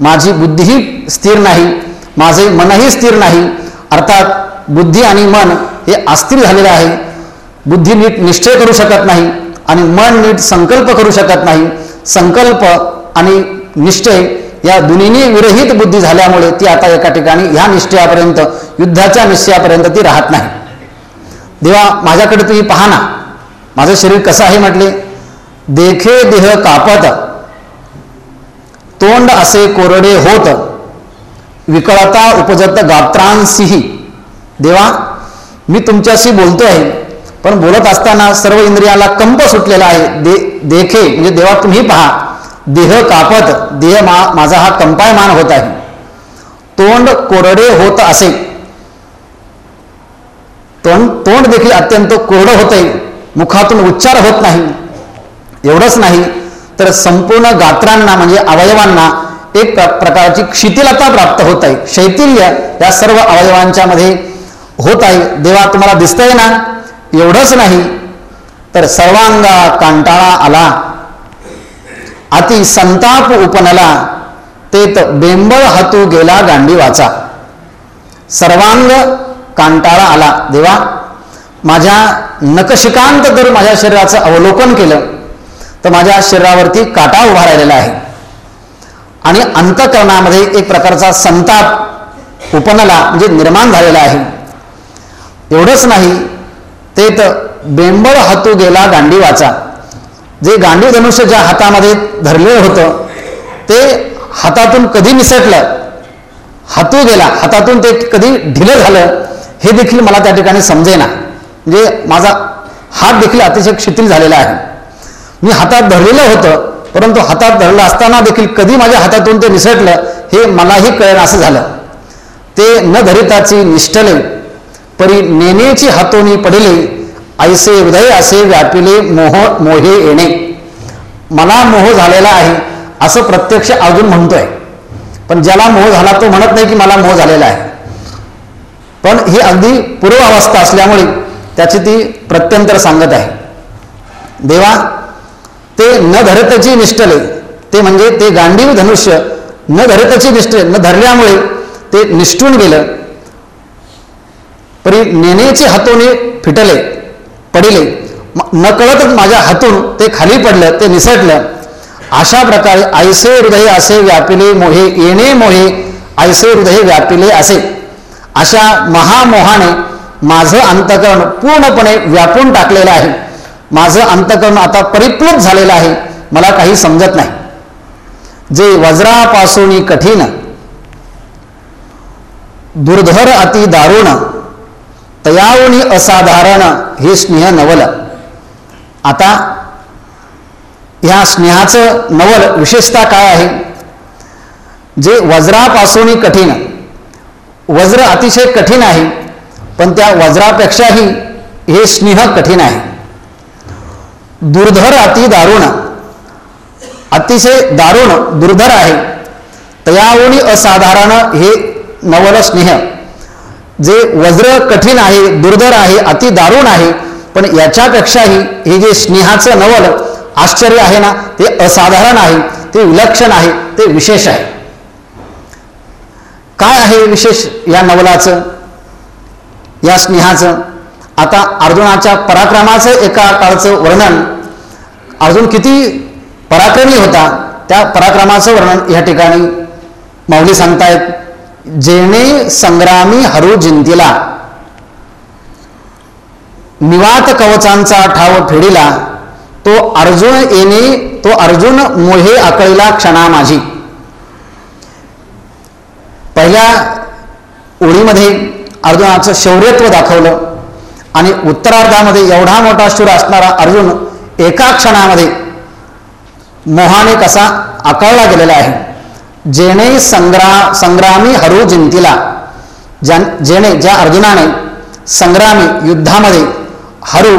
माझी बुद्धीही स्थिर नाही. माझे मनही स्थिर नाही. अर्थात बुद्धी आणि मन हे अस्थिर झालेलं आहे. बुद्धी नीट निश्चय करू शकत नाही आणि मन नीट संकल्प करू शकत नाही. संकल्प आणि निश्चय या दुनिनी विरहित बुद्धी झाल्यामुळे ती आता एका ठिकाणी ह्या निश्चयापर्यंत युद्धाच्या निश्चयापर्यंत ती राहत नाही. देवा माझ्याकडे तुम्ही पहा ना. माझं शरीर कसं आहे म्हटले? देखे देह कापत. तोंड असे कोरडे होत. विकळता उपजत गात्रांसीही. देवा मी तुमच्याशी बोलतो आहे पण बोलत असताना सर्व इंद्रियाला कंप सुटलेला आहे. दे देखे म्हणजे देवा तुम्ही पहा. देह कापत देह मा माझा हा कंपायमान होत आहे. तोंड कोरडे होत असे. तोंड तोंड देखील अत्यंत कोरडं होत आहे मुखातून उच्चार होत नाही. एवढंच नाही तर संपूर्ण गात्रांना म्हणजे अवयवांना एक प्रकारची शिथिलता प्राप्त होत आहे. शैथिल्य या सर्व अवयवांच्या मध्ये होत आहे. देवा तुम्हाला दिसतंय ना? एवढंच नाही. तर सर्वांगा कांटाळा आला. अति संताप उपनला. तेत बेंबळ हातू गेला गांडी वाचा सर्वांग कांटाळा आला. देवा माझ्या नकशिकांत जर माझ्या शरीराचं अवलोकन केलं तर माझ्या शरीरावरती काटा उभा राहिलेला आहे. आणि अंतकरणामध्ये एक प्रकारचा संताप उपनला म्हणजे निर्माण झालेला आहे. एवढंच नाही ते तर बेंबळ हातू गेला गांडी वाचा जे गांडी धनुष्य ज्या हातामध्ये धरलेलं होतं ते हातातून कधी निसटलं? हातू गेला. हातातून ते कधी ढिलं झालं? हे देखील मला त्या ठिकाणी समजेना. म्हणजे माझा हात देखील अतिशय शिथिल झालेला आहे. मी हातात धरलेलं होतं परंतु हातात धरलं असताना देखील कधी माझ्या हातातून ते निसटलं हे मलाही कळेल असं झालं. ते न धरिताची निष्ठले परी नेनेची हातोनी पडले ऐसे हृदय असे व्यापिले मोह मोहे येणे. मला मोह झालेला आहे असं प्रत्यक्ष अजून म्हणतोय. पण ज्याला मोह झाला तो म्हणत नाही की मला मोह झालेला आहे. पण ही अगदी पूर्व अवस्था असल्यामुळे त्याची ती प्रत्यंतर सांगत आहे. देवा ते न धरतची निष्ठले ते म्हणजे ते गांडीव धनुष्य न धरतची निष्ठ न धरल्यामुळे ते निष्ठून गेलं. परी नेनेचे हातोने फिटले पडिले. नकळतच माझ्या हातून ते खाली पडलं ते निसटलं. अशा प्रकारे आयसे हृदय असे व्यापिले मोहे येणे मोहे ऐसे हृदय व्यापिले असे. अशा महामोहाने माझं अंतकरण पूर्णपणे व्यापून टाकलेलं आहे. माझं अंतकरण आता परिपूर्ण झालेलं आहे मला काही समजत नाही. जे वज्रापासून कठीण दुर्धर अति दारुण तयावणी असाधारण हे स्नेह नवल. आता ह्या स्नेहाचं नवल विशेषता काय आहे? जे वज्रापासूनही कठीण वज्र अतिशय कठीण आहे पण त्या वज्रापेक्षाही हे स्नेह कठीण आहे. दुर्धर अति दारुण अतिशय दारुण दुर्धर आहे. तयावणी असाधारण हे नवल स्नेह. जे वज्र कठीण आहे दुर्धर आहे अति दारुण आहे पण याच्यापेक्षाही हे जे स्नेहाचं नवल आश्चर्य आहे ना ते असाधारण आहे ते विलक्षण आहे ते विशेष आहे. काय आहे विशेष या नवलाचं या स्नेहाचं? आता अर्जुनाच्या पराक्रमाचं एका काळचं वर्णन अर्जुन किती पराक्रमी होता त्या पराक्रमाचं वर्णन या ठिकाणी माऊली सांगतायत. जेणे संग्रामी हरू जिंतीला. निवात कवचांचा ठाव फेडिला तो अर्जुन येणे तो अर्जुन मोहे आकळीला क्षणा माझी. पहिल्या ओळीमध्ये अर्जुनाचं शौर्यत्व दाखवलं आणि उत्तरार्धामध्ये एवढा मोठा शूर असणारा अर्जुन एका क्षणामध्ये मोहाने कसा आकळला गेलेला आहे. जेणे संग्रा संग्रामी हरू जिंतीला. ज्या जेणे ज्या अर्जुनाने संग्रामी युद्धामध्ये हरू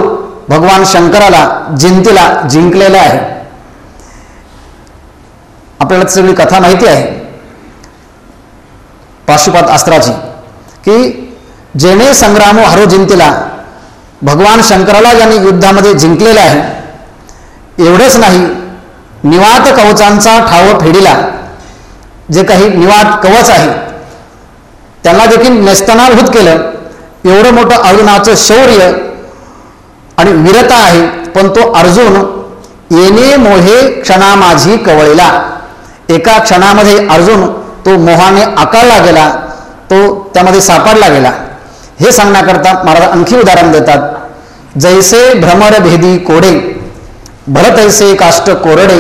भगवान शंकराला जिंतीला जिंकलेलं आहे. आपल्याला सगळी कथा माहिती आहे. पाशुपात अस्त्राची की जेणे संग्रामो हरो जिंतीला भगवान शंकराला ज्यांनी युद्धामध्ये जिंकलेलं आहे एवढंच नाही निवात कवचांचा ठाव फेडीला. जे काही निवात कवच आहे त्यांना देखील नेस्तनाभूत केलं. एवढं मोठं अर्जुनाचं शौर्य आणि वीरता आहे पण तो अर्जुन येणे मोहे क्षणा माझी एका क्षणामध्ये अर्जुन तो मोहाने आकारला गेला तो त्यामध्ये सापडला गेला. हे सांगण्याकरता महाराज आणखी उदाहरण देतात. जैसे भ्रमरभेदी कोडे भरतैसे काष्ट कोरडे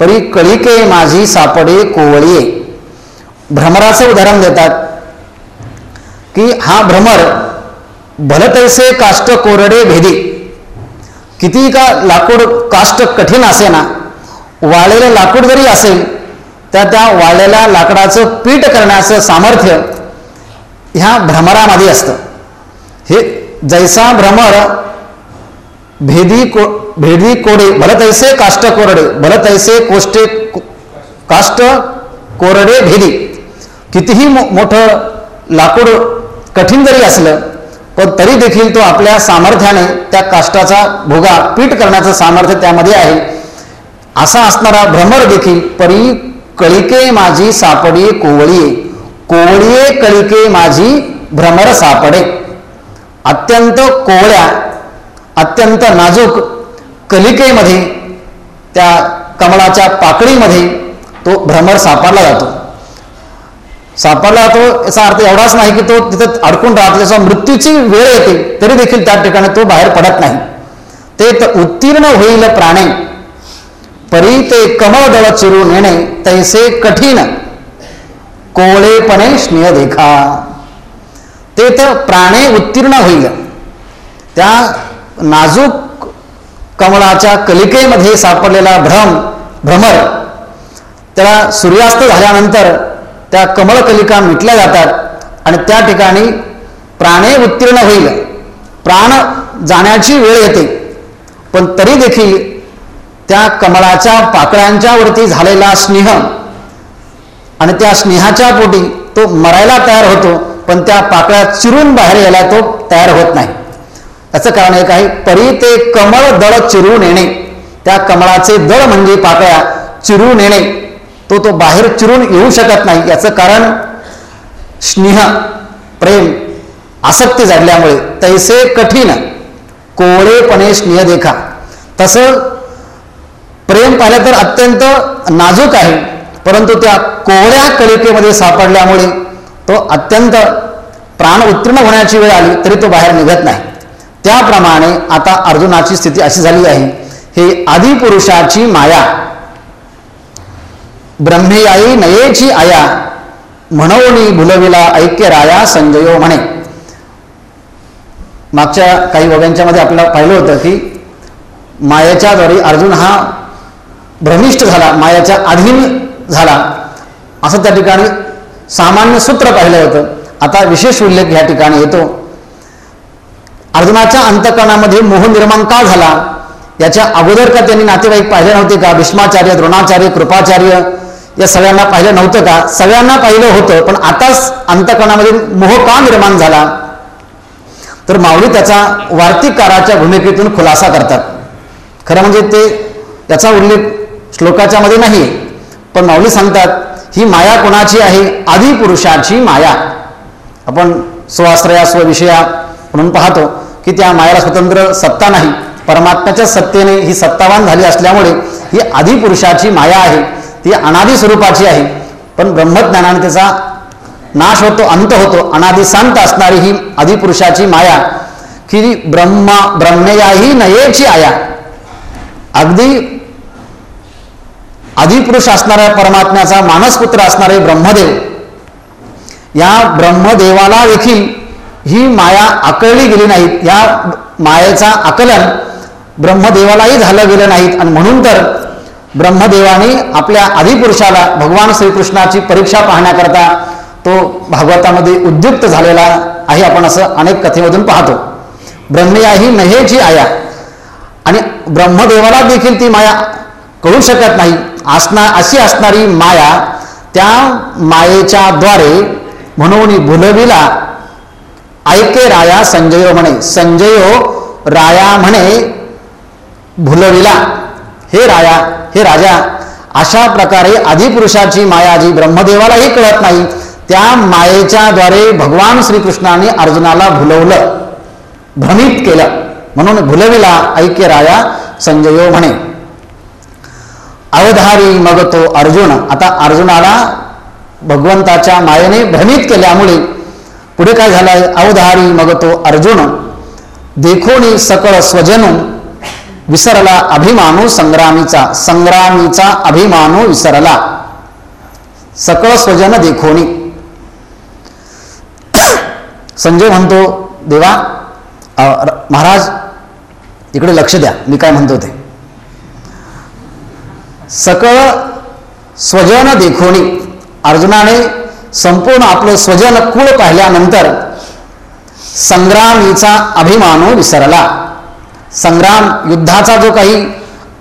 परी कळिके माझी सापडे कोवळीये. भ्रमराचं उदाहरण देतात की हा भ्रमर भलतैसे काष्ट कोरडे भेदी किती का लाकूड काष्ट कठीण असे ना वाळलेलं लाकूड जरी असेल तर त्या वाळलेल्या लाकडाचं पीठ करण्याचं सामर्थ्य ह्या भ्रमरामध्ये असतं. हे जैसा भ्रमर भेदी को भेदी कोडे भलतैसे काष्ट कोरडे भलतैसे कोष्टे काष्ट कोरडे भेदी कितीही मो मोठं लाकूड कठीण जरी असलं पण तरी देखील तो आपल्या सामर्थ्याने त्या काष्टाचा भोगा पीठ करण्याचं सामर्थ्य त्यामध्ये आहे. असा असणारा भ्रमर देखील परी कळिके माझी सापडी कोवळीये. कोवळीये कळिके माझी भ्रमर सापडे. अत्यंत कोवळ्या अत्यंत नाजूक कलिकेमध्ये त्या कमळाच्या पाकळीमध्ये तो भ्रमर सापडला जातो. सापडला जातो याचा अर्थ एवढाच नाही की तो तिथं अडकून राहतो त्याचा मृत्यूची वेळ येते तरी देखील त्या ठिकाणी तो बाहेर पडत नाही. ते उत्तीर्ण होईल प्राणे. परी ते कमळ दळ येणे नेणे तैसे कठीण. कोवळेपणे स्नेह देखा. ते तर प्राणे उत्तीर्ण होईल. त्या नाजूक कमळाच्या कलिकेमध्ये सापडलेला भ्रम भ्रमर त्याला सूर्यास्त झाल्यानंतर त्या कमळकलिका मिटल्या जातात आणि त्या ठिकाणी प्राणे उत्तीर्ण होईल. प्राण जाण्याची वेळ येते. पण तरी देखील त्या कमळाच्या पाकळ्यांच्या वरती झालेला स्नेह आणि त्या स्नेहाच्या पोटी तो मरायला तयार होतो पण त्या पाकळ्या चिरून बाहेर यायला तो तयार होत नाही. याचं कारण एक आहे परी ते कमळ दळ चिरून येणे. त्या कमळाचे दळ म्हणजे पाकळ्या चिरून येणे. तो तो बाहेर चिरून येऊ शकत नाही. याचं कारण स्नेह प्रेम आसक्ती जाडल्यामुळे तैसे कठीण. कोवळेपणे स्नेह देखा. तसं प्रेम पाहिलं तर अत्यंत नाजूक आहे. परंतु त्या कोवळ्या कलिकेमध्ये सापडल्यामुळे तो अत्यंत प्राण उत्तीर्ण होण्याची वेळ आली तरी तो बाहेर निघत नाही. त्याप्रमाणे आता अर्जुनाची स्थिती अशी झाली आहे. हे आदिपुरुषाची माया. ब्रह्मेयाई नयेची आया म्हणवणी भुलविला ऐक्य राया संजयो म्हणे. मागच्या काही वग्यांच्या मध्ये आपल्याला पाहिलं होतं की मायाच्या द्वारे अर्जुन हा भ्रमिष्ट झाला मायाच्या अधीन झाला. असं त्या ठिकाणी सामान्य सूत्र पाहिलं होतं. आता विशेष उल्लेख या ठिकाणी येतो. अर्जुनाच्या अंतकरणामध्ये मोह निर्माण का झाला? याच्या अगोदर का त्यांनी नातेवाईक पाहिले नव्हते का? भीष्माचार्य द्रोणाचार्य कृपाचार्य या सगळ्यांना पाहिलं नव्हतं का? सगळ्यांना पाहिलं होतं पण आताच अंतकरणामध्ये मोह का निर्माण झाला? तर माऊली त्याचा वार्तिकाराच्या भूमिकेतून खुलासा करतात. खरं म्हणजे ते याचा उल्लेख श्लोकाच्या मध्ये नाही पण माऊली सांगतात ही माया कोणाची आहे? आदिपुरुषाची माया. आपण स्वाश्रया स्वविषया म्हणून पाहतो की त्या मायाला स्वतंत्र सत्ता नाही. परमात्म्याच्या सत्तेने ही सत्तावान झाली असल्यामुळे ही आदिपुरुषाची माया आहे. ती अनादी स्वरूपाची आहे. पण ब्रह्मज्ञानाने त्याचा नाश होतो अंत होतो. अनादी शांत असणारी ही आदिपुरुषाची माया की ब्रह्मा ब्रह्मयाही नयेची आया. अगदी आदिपुरुष असणाऱ्या परमात्म्याचा मानसपुत्र असणारे ब्रह्मदेव या ब्रह्मदेवाला देखील ही माया आकळली गेली नाहीत. या मायेचा आकलन ब्रह्मदेवालाही झालं गेलं नाहीत. आणि म्हणून तर ब्रह्मदेवाने आपल्या आदिपुरुषाला भगवान श्रीकृष्णाची परीक्षा पाहण्याकरता तो भागवतामध्ये उद्युक्त झालेला आहे. आपण असं अनेक कथेमधून पाहतो. ब्रह्मया ही नहेची आया. आणि ब्रह्मदेवाला देखील ती माया कळू शकत नाही. असणार अशी असणारी माया त्या मायेच्या द्वारे म्हणून भुलविला. ऐके राया संजयो म्हणे. संजयो राया म्हणे भुलविला. हे राया हे राजा अशा प्रकारे आदिपुरुषाची माया जी ब्रह्मदेवालाही कळत नाही त्या मायेच्या द्वारे भगवान श्रीकृष्णाने अर्जुनाला भुलवलं भ्रमित केलं. म्हणून भुलविला ऐक्य राया संजयो म्हणे. अवधारी मग तो अर्जुन आता अर्जुनाला भगवंताच्या मायेने भ्रमित केल्यामुळे पुढे काय झालंय? अवधारी मग तो अर्जुन देखोनी सकळ स्वजनू विसरला अभिमानू संग्रामीचा संग्रामीचा अभिमानू विसरला. सकळ स्वजन देखोनी. संजय म्हणतो देवा महाराज इकडे लक्ष द्या मी काय म्हणतो ते. सकळ स्वजन देखोनी. अर्जुनाने संपूर्ण आपलं स्वजन कुळ पाहिल्यानंतर संग्रामीचा अभिमानू विसरला. संग्राम युद्धाचा जो काही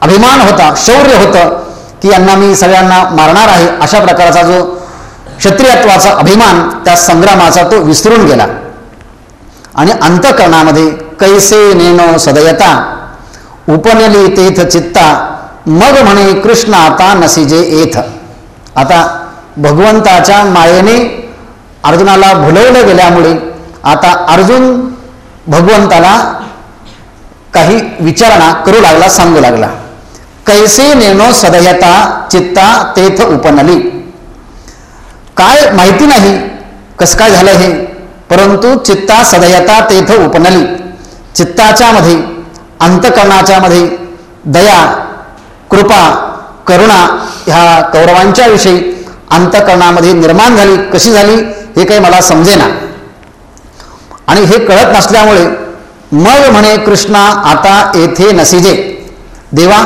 अभिमान होता शौर्य होतं की यांना मी सगळ्यांना मारणार आहे अशा प्रकारचा जो क्षत्रियत्वाचा अभिमान त्या संग्रामाचा तो विसरून गेला. आणि अंतकरणामध्ये कैसे नेनो सदयता उपनली तेथ चित्ता मग म्हणे कृष्ण आता नसिजे एथ. आता भगवंताच्या मायेने अर्जुनाला भुलवलं गेल्यामुळे आता अर्जुन भगवंताला काही विचारणा करू लागला सांगू लागला. कैसे नेणो सदयता चित्ता तेथ उपनली. काय माहिती नाही कसं काय झालं हे परंतु चित्ता सदयता तेथ उपनली. चित्ताच्या मध्ये अंतकरणाच्या मध्ये दया कृपा करुणा ह्या कौरवांच्या विषयी अंतकरणामध्ये निर्माण झाली कशी झाली हे काही मला समजेना. आणि हे कळत नसल्यामुळे मग म्हणे कृष्णा आता येथे नसिजे. देवा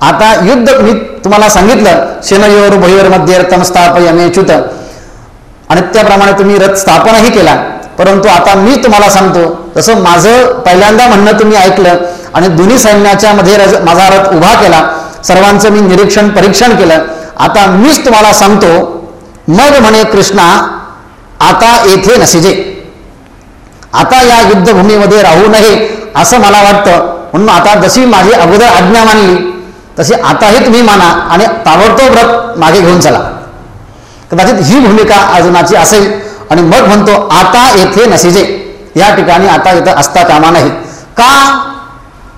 आता युद्ध मी तुम्हाला सांगितलं. शेनयोर भयोरमध्ये रथम स्थापयमेच्युत आणि त्याप्रमाणे तुम्ही रथ स्थापनही केला. परंतु आता मी तुम्हाला सांगतो. तसं माझं पहिल्यांदा म्हणणं तुम्ही ऐकलं आणि दोन्ही सैन्याच्या मध्ये रज माझा रथ उभा केला. सर्वांचं मी निरीक्षण परीक्षण केलं. आता मीच तुम्हाला सांगतो मग म्हणे कृष्णा आता येथे नसिजे. आता या युद्धभूमीमध्ये राहू नये असं मला वाटतं. म्हणून आता जशी माझी अगोदर आज्ञा मानली तशी आताही तुम्ही माना आणि ताबडतोब व्रत मागे घेऊन चला. कदाचित ही भूमिका अर्जुनाची असेल आणि मग म्हणतो आता येथे नसिजे या ठिकाणी आता इथं असता कामा नाही. का?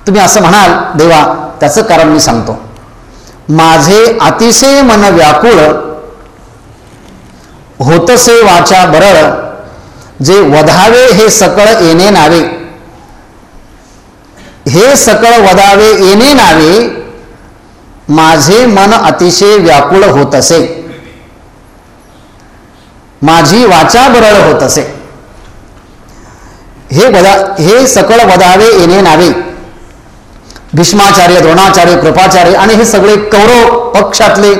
तुम्ही असं म्हणाल देवा त्याचं कारण मी सांगतो. माझे अतिशय मन व्याकुळ होतसे वाचा बरळ जे वधावे हे सकळ येणे नावे. हे सकळ वधावे येणे नावे माझे मन अतिशय व्याकुळ होत असे. माझी वाचा बरळ होत असे. हे वदा हे सकळ वधावे येणे नावे. भीष्माचार्य द्रोणाचार्य कृपाचार्य आणि हे सगळे कौरव पक्षातले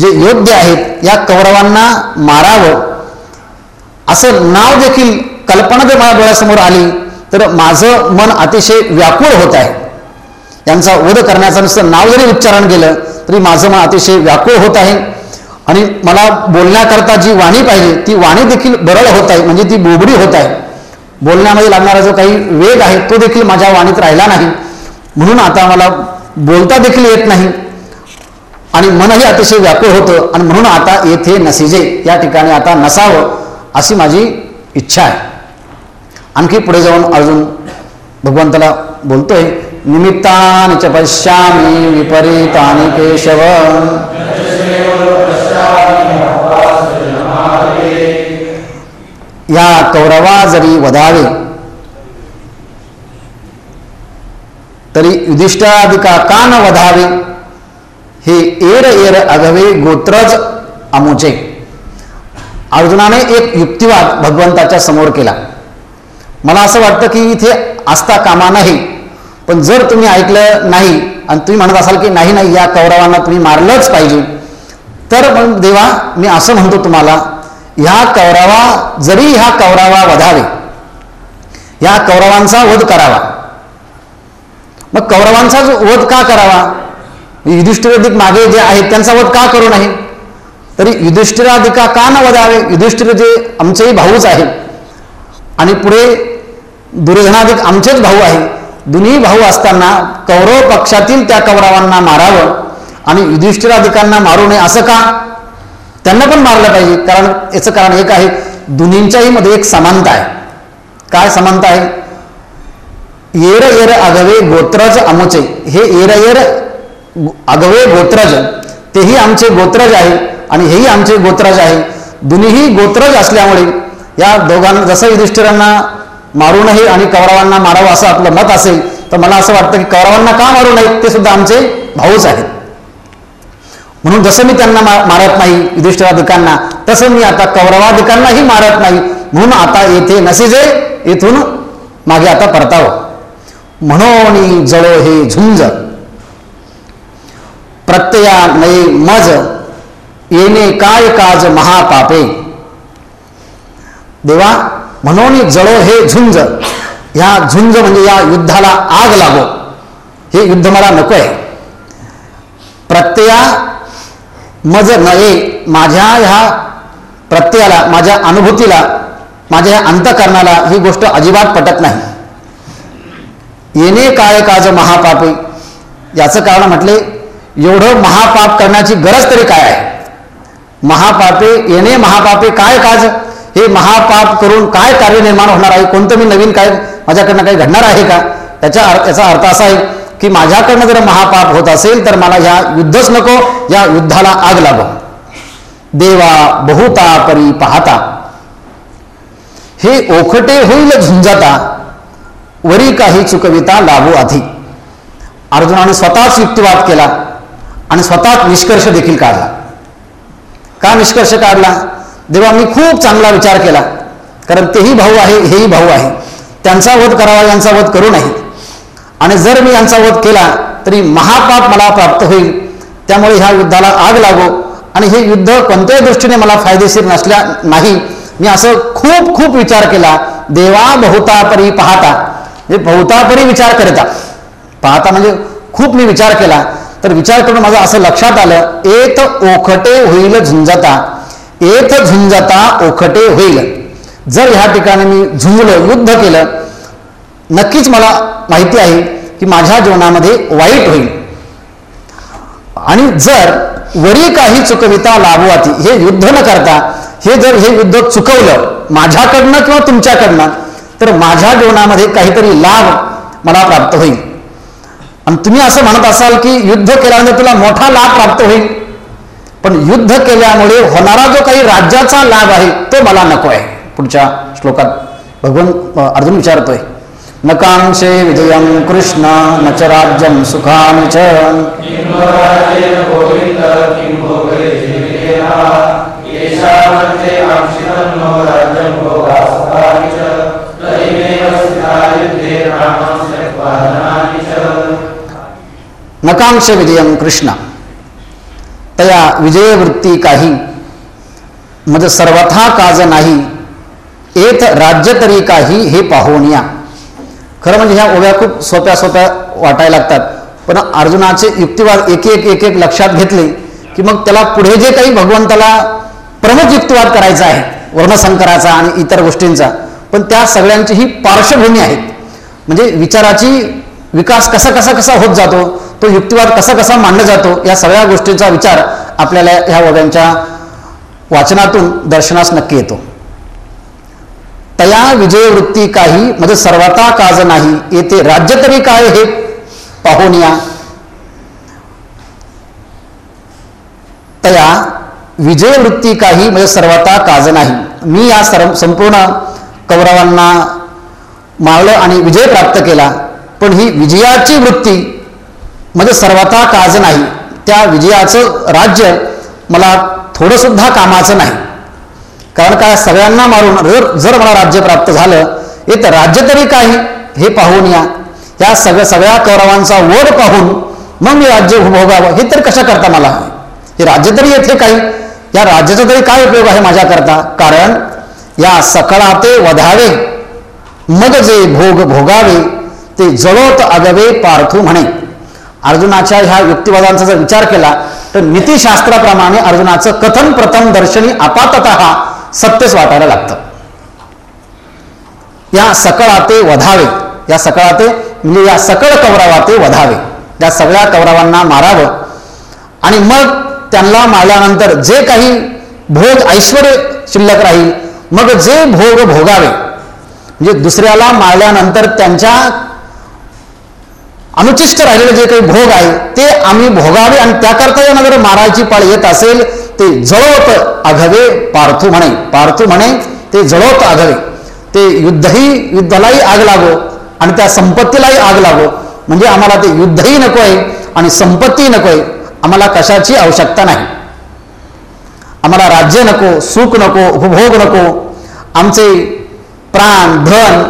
जे योद्धे आहेत या कौरवांना मारावं. असं नाव देखील कल्पना जर माझ्या डोळ्यासमोर आली तर माझं मन अतिशय व्याकुळ होत आहे. यांचा वध करण्याचं नुसतं नाव जरी उच्चारण केलं तरी माझं मन अतिशय व्याकुळ होत आहे. आणि मला बोलण्याकरता जी वाणी पाहिजे ती वाणी देखील बरळ होत आहे म्हणजे ती बोबडी होत आहे. बोलण्यामध्ये लागणारा जो काही वेग आहे तो देखील माझ्या वाणीत राहिला नाही. म्हणून आता मला बोलता देखील येत नाही. आणि मनही अतिशय व्याकुळ होतं आणि म्हणून आता येथे नसिजे या ठिकाणी आता नसावं. अशी माझी इच्छा आहे. आणखी पुढे जाऊन अर्जुन भगवंताला बोलतोय निमित्ताने च पश्यामी विपरीतानि केशव. या कौरवा जरी वधावे तरी युधिष्ठाधिका का न वधावे हे एर एर अघवे गोत्रज अमुचे अर्जुनाने एक युक्तिवाद भगवंताच्या समोर केला. मला असं वाटतं की इथे असता कामा नाही पण जर तुम्ही ऐकलं नाही आणि तुम्ही म्हणत असाल की नाही नाही या कौरवांना तुम्ही मारलंच पाहिजे तर मग देवा मी असं म्हणतो तुम्हाला ह्या कौरवा जरी ह्या कौरवा वधावे या कौरवांचा वध करावा. मग कौरवांचा जो वध का करावा? युधिष्ठिरधिक मागे जे आहेत त्यांचा वध का करू नये? तरी युधिष्ठिराधिका का न वधावे युधिष्ठिर जे आमचेही भाऊच आहे. आणि पुढे दुर्धनाधिक आमचेच भाऊ आहे. दोन्ही भाऊ असताना कौरव पक्षातील त्या कौरवांना मारावं आणि युधिष्ठिराधिकांना मारू नये असं का? त्यांना पण मारलं पाहिजे. कारण याचं कारण एक आहे दोन्हींच्याही मध्ये एक समानता आहे. काय समानता आहे? येर येर अगवे गोत्रज अमुचे. हे येर येर अगवे गोत्रज तेही आमचे गोत्रज आहे आणि हेही आमचे गोत्रज आहे. दोन्हीही गोत्रज असल्यामुळे या दोघांना जसं युधिष्ठिरांना मारू नये आणि कौरवांना मारावं असं आपलं मत असेल तर मला असं वाटतं की कौरवांना का मारू नये ते सुद्धा आमचे भाऊच आहेत. म्हणून जसं मी त्यांना मारत नाही युधिष्ठिराधिकांना तसं मी आता कौरवाधिकांनाही मारत नाही. म्हणून आता येथे नसिजे येथून मागे आता परतावं. म्हणून जळो हे झुंज. प्रत्यया नये मज येणे काय काज महापापे। देवा म्हणून जळो हे झुंज ह्या झुंज म्हणजे या युद्धाला आग लागो हे युद्ध मला नको आहे प्रत्यया मज नये माझ्या ह्या प्रत्ययाला माझ्या अनुभूतीला माझ्या ह्या अंतकरणाला ही गोष्ट अजिबात पटत नाही। येणे काय काज महापापे याचं कारण म्हटले एवढं महापाप करण्याची गरज तरी काय आहे? महापापे येणे महापापे काय काज? हे महापाप करून काय कार्य निर्माण होणार आहे? कोणतं मी नवीन काय माझ्याकडनं काही घडणार आहे का? त्याच्या याचा अर्थ असा आहे की माझ्याकडनं जर महापाप होत असेल तर मला ह्या युद्धच नको या युद्धाला आग लागो. देवा बहुता परी पाहता. हे ओखटे होईल झुंजता वरी काही चुकविता लाभो आधी. अर्जुनाने स्वतःच युक्तिवाद केला. आणि स्वतःच निष्कर्ष देखील काढला. का निष्कर्ष काढला? देवा मी खूप चांगला विचार केला. कारण तेही भाऊ आहे हेही भाऊ आहे. त्यांचा वध करावा यांचा वध करू नये. आणि जर मी यांचा वध केला तरी महापाप मला प्राप्त होईल. त्यामुळे ह्या युद्धाला आग लागो. आणि हे युद्ध कोणत्याही दृष्टीने मला फायदेशीर नसल्या नाही. मी असं खूप खूप विचार केला. देवा बहुतापरी पाहता. म्हणजे हे बहुतापरी विचार करता. पाहता म्हणजे खूप मी विचार केला. तर विचार करून माझं असं लक्षात आलं एत ओखटे होईल झुंजता एत झुंजता ओखटे होईल. जर ह्या ठिकाणी मी झुंजलं युद्ध केलं नक्कीच मला माहिती आहे की माझ्या जीवनामध्ये वाईट होईल. आणि जर वरी काही चुकविता लाभवाती हे युद्ध न करता हे जर हे युद्ध चुकवलं माझ्याकडनं किंवा तुमच्याकडनं तर माझ्या जीवनामध्ये काहीतरी लाभ मला प्राप्त होईल. आणि तुम्ही असं म्हणत असाल की युद्ध केल्यानंतर तुला मोठा लाभ प्राप्त होईल. पण युद्ध केल्यामुळे होणारा जो काही राज्याचा लाभ आहे तो मला नको आहे. पुढच्या श्लोकात भगवान अर्जुन विचारतोय नकांक्षे विजयम कृष्ण न च राज्यम सुखानि च। नकांक्ष विजयम कृष्ण। तया विजयवृत्ती काही म्हणजे सर्वथा काज नाही एत राज्य तरी काही हे पाहोनिया। खरं म्हणजे ह्या ओव्या खूप सोप्या सोप्या वाटायला लागतात पण अर्जुनाचे युक्तिवाद एक एक एक एक लक्षात घेतले की मग त्याला पुढे जे काही भगवंताला प्रमुख युक्तिवाद करायचा आहे वर्णसंकराचा आणि इतर गोष्टींचा पण त्या सगळ्यांची ही पार्श्वभूमी आहेत। म्हणजे विचाराची विकास कसा कसा कसा होत जातो तो युक्तिवाद कसा कसा मांडला जातो या सगळ्या गोष्टींचा विचार आपल्याला ह्या ओव्यांच्या वाचनातून दर्शनास नक्की येतो. तया विजयवृत्ती काही म्हणजे सर्वता काज नाही येथे राज्य तरी काय हे पाहून या तया विजयवृत्ती काही म्हणजे सर्वता काज नाही. मी या सर्व संपूर्ण कौरवांना मावलं आणि विजय प्राप्त केला. पण ही विजयाची वृत्ती म्हणजे सर्वथा काज नाही. त्या विजयाचं राज्य मला थोडंसुद्धा कामाचं नाही. कारण काय सगळ्यांना मारून जर जर मला राज्य प्राप्त झालं हे तर राज्य तरी काय हे पाहून या. या सगळ्या सगळ्या कौरवांचा वड पाहून मग मी राज्य भोगावं हे तर कशा करता मला? हे राज्य तरी येते काही. या राज्याचा तरी काय उपयोग आहे माझ्याकरता? कारण या सकळा ते वधावे मग जे भोग भोगावे ते जळोत अगवे पार्थू म्हणे. अर्जुनाच्या ह्या युक्तिवादांचा जर विचार केला तर नीतिशास्त्राप्रमाणे अर्जुनाचं कथन प्रथम दर्शनी आपातत सत्यच वाटायला लागतं. या सकळाते वधावे या सकळाते म्हणजे या सकळ कौरवाते वधावे. या सगळ्या कौरवांना मारावं. आणि मग त्यांना मारल्यानंतर जे काही भोग ऐश्वर शिल्लक राहील मग जे भोग भोगावे. म्हणजे दुसऱ्याला मारल्यानंतर त्यांच्या अनुचिष्ट राहिलेले जे काही भोग आहे ते आम्ही भोगावे आणि त्याकरता या नगर मारायची पाळ येत असेल ते जळवत आघावे पार्थू म्हणे. पार्थू म्हणे ते जळवत आघावे. ते युद्धही युद्धालाही आग लागो आणि त्या संपत्तीलाही आग लागो. म्हणजे आम्हाला ते युद्धही नको आहे आणि संपत्ती नको आहे. आम्हाला कशाची आवश्यकता नाही. आम्हाला राज्य नको सुख नको उपभोग नको. आमचे प्राण धन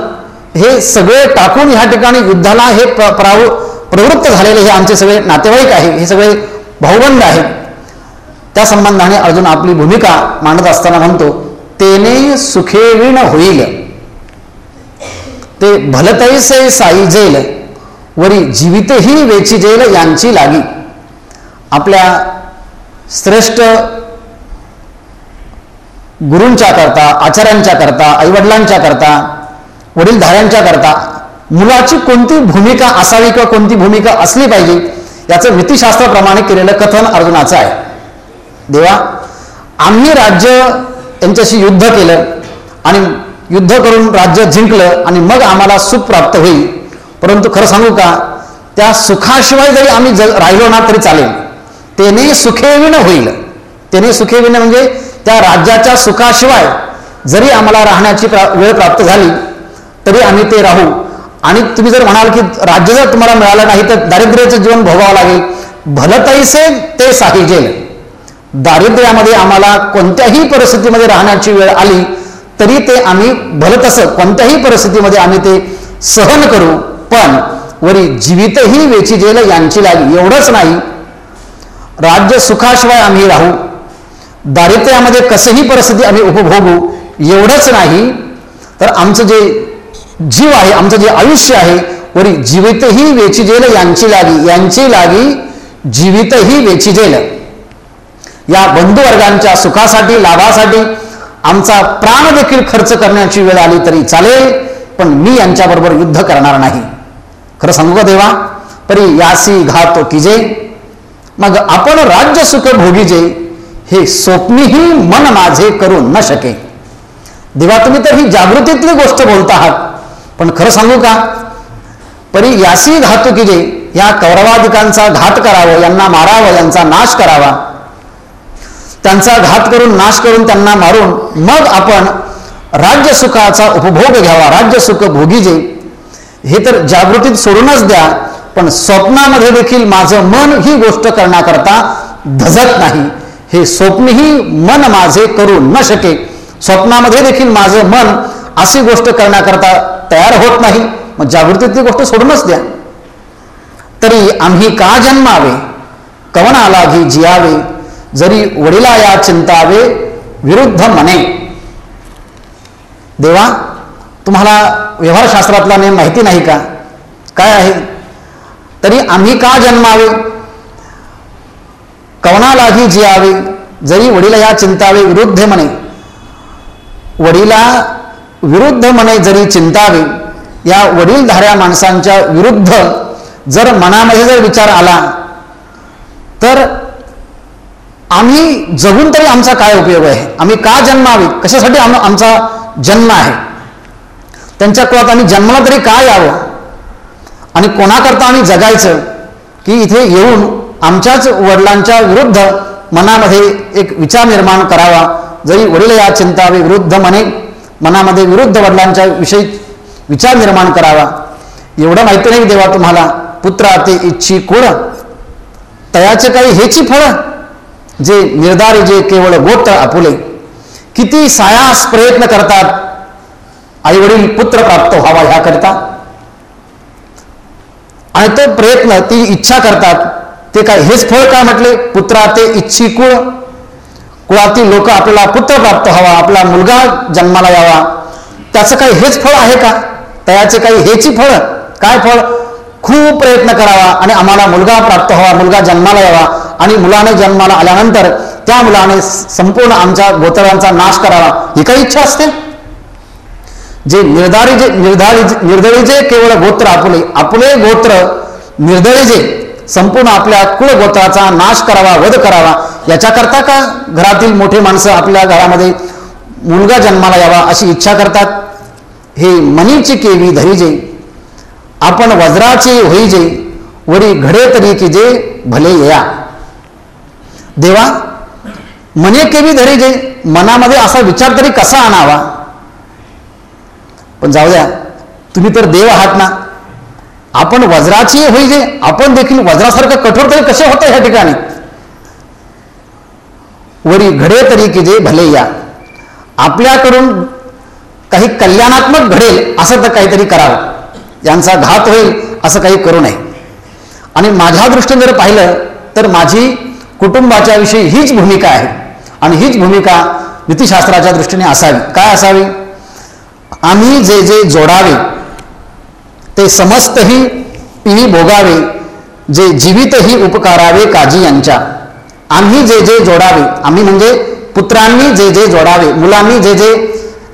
हे सगळे टाकून ह्या ठिकाणी युद्धाला हे प्राव प्रवृत्त झालेले हे आमचे सगळे नातेवाईक आहे हे सगळे भाऊबंद आहे त्या संबंधाने अर्जुन आपली भूमिका मांडत असताना म्हणतो तेने सुखेविण होईल. ते भलतैसे साई जेल वरी जीवितही वेची जेल यांची लागी. आपल्या श्रेष्ठ गुरूंच्या करता आचार्यांच्या करता आईवडिलांच्या करता वडीलधाऱ्यांच्या करता मुलाची कोणती भूमिका असावी किंवा कोणती भूमिका असली पाहिजे याचं नीतिशास्त्राप्रमाणे केलेलं कथन अर्जुनाचं आहे. देवा आम्ही राज्य यांच्याशी युद्ध केलं आणि युद्ध करून राज्य जिंकलं आणि मग आम्हाला सुख प्राप्त होईल. परंतु खरं सांगू का त्या सुखाशिवाय जरी आम्ही ज राहिलो ना तरी चालेल. त्याने सुखेविण होईल. त्याने सुखेविण म्हणजे त्या राज्याच्या सुखाशिवाय जरी आम्हाला राहण्याची प्रा वेळ प्राप्त झाली तरी आम्ही ते राहू. आणि तुम्ही जर म्हणाल की राज्य जर तुम्हाला मिळालं नाही तर दारिद्र्याचं जीवन भोगावं लागेल. भलतैसे ते साहिजेल दारिद्र्यामध्ये आम्हाला कोणत्याही परिस्थितीमध्ये राहण्याची वेळ आली तरी ते आम्ही भलतसं कोणत्याही परिस्थितीमध्ये आम्ही ते सहन करू. पण वरी जीवितही वेची जेल यांची लागी एवढंच नाही. राज्य सुखाशिवाय आम्ही राहू. दारिद्र्यामध्ये कसंही परिस्थिती आम्ही उपभोगू एवढंच नाही. तर आमचं जे जीव आहे आमचं जे आयुष्य आहे वरी जीवितही वेची जेल यांची लागी यांची लागी जीवितही वेची जेल. या बंधुवर्गांच्या सुखासाठी लाभासाठी आमचा प्राण देखील खर्च करण्याची वेळ आली तरी चालेल पण मी यांच्याबरोबर युद्ध करणार नाही. खरं सांगू का देवा? तरी यासी घातो किजे. मग आपण राज्य सुख भोगीजे हे स्वप्नीही मन माझे करू न शके. देवा तुम्ही तर ही जागृतीतली गोष्ट बोलत आहात. पण खरं सांगू का? परी यासी घातू की जे या कौरवाधिकांचा घात करावं यांना मारावं यांचा नाश करावा त्यांचा घात करून नाश करून त्यांना मारून मग आपण राज्य सुखाचा उपभोग घ्यावा. राज्य सुख भोगीजे हे तर जागृतीत सोडूनच द्या पण स्वप्नामध्ये देखील माझं मन ही गोष्ट करण्याकरता धजत नाही. हे स्वप्नही मन माझे करू न शके. स्वप्नामध्ये देखील माझं मन अशी गोष्ट करण्याकरता तयार होत नाही मग जागृतीतली गोष्ट सोडूनच द्या. तरी आम्ही का जन्मावे? कवनाला घी जियावे? जरी वडिला या चिंतावे विरुद्ध मने. देवा तुम्हाला व्यवहारशास्त्रातला नेम माहिती नाही का? काय आहे? तरी आम्ही का जन्मावे? कवनालाही जियावे? जरी वडीला या चिंतावे विरुद्ध म्हणे वडिला विरुद्ध मने जरी चिंतावे या वडीलधाऱ्या माणसांच्या विरुद्ध जर मनामध्ये जर विचार आला तर आम्ही जगून तरी आमचा काय उपयोग आहे? आम्ही का जन्मावे? कशासाठी आम आमचा जन्म आहे? त्यांच्या कुळात आम्ही जन्माला तरी का यावं? आणि कोणाकरता आम्ही जगायचं? की इथे येऊन आमच्याच वडिलांच्या विरुद्ध मनामध्ये एक विचार निर्माण करावा जरी वडील या चिंतावे विरुद्ध मने मनामध्ये विरुद्ध वडिलांच्या विषयी विचार निर्माण करावा. एवढं माहिती नाही देवा तुम्हाला. पुत्र ते इच्छी कुळ तयाचे काही हेची फळ? जे निर्धारी जे केवळ गोत्र आपुले. किती सायास प्रयत्न करतात. आईवडील पुत्र प्राप्त व्हावा ह्याकरता. आणि तो प्रयत्न ती इच्छा करतात. ते काय हेच फळ काय म्हटले? पुत्रा ते इच्छी कुळ कुळातील लोक आपल्याला पुत्र प्राप्त व्हावा आपला मुलगा जन्माला यावा. त्याचं काही हेच फळ आहे का? तयाचे काही हेची फळ? काय फळ? खूप प्रयत्न करावा आणि आम्हाला मुलगा प्राप्त व्हावा मुलगा जन्माला यावा. आणि मुलाने जन्माला आल्यानंतर त्या मुलाने संपूर्ण आमच्या गोत्रांचा नाश करावा. ही काही इच्छा असते? जे निर्धारी जे निर्धारी निर्दळी केवळ गोत्र आपुले आपुले गोत्र निर्दळीजे संपूर्ण आपल्या कुळगोत्राचा नाश करावा वध करावा याच्याकरता का घरातील मोठे माणसं आपल्या घरामध्ये मुलगा जन्माला यावा अशी इच्छा करतात? हे मनीची केवी धरीजे आपण वज्राची होईजे वरी घडे तरी की जे भले या. देवा मने केवी धरीजे मनामध्ये असा विचार तरी कसा आणावा? पण जाऊ द्या तुम्ही तर देव आहात ना? आपण वज्राची होईजे आपण देखील वज्रासारखं कठोर तरी कसे होतं ह्या ठिकाणी? वरी घडे तरी की जे भले या. आपल्याकडून काही कल्याणात्मक घडेल असं तर काहीतरी करावं. यांचा घात होईल असं काही करू नये. आणि माझ्या दृष्टीने जर पाहिलं तर माझी कुटुंबाच्या विषयी हीच भूमिका आहे. आणि हीच भूमिका नीतीशास्त्राच्या दृष्टीने असावी. काय असावी? आम्ही जे जे जोडावे ते समस्तही पिही भोगावे जे जीवितही उपकारावे काजी यांच्या. आम्ही जे जे जोडावे आम्ही म्हणजे पुत्रांनी जे जे जोडावे मुलांनी जे जे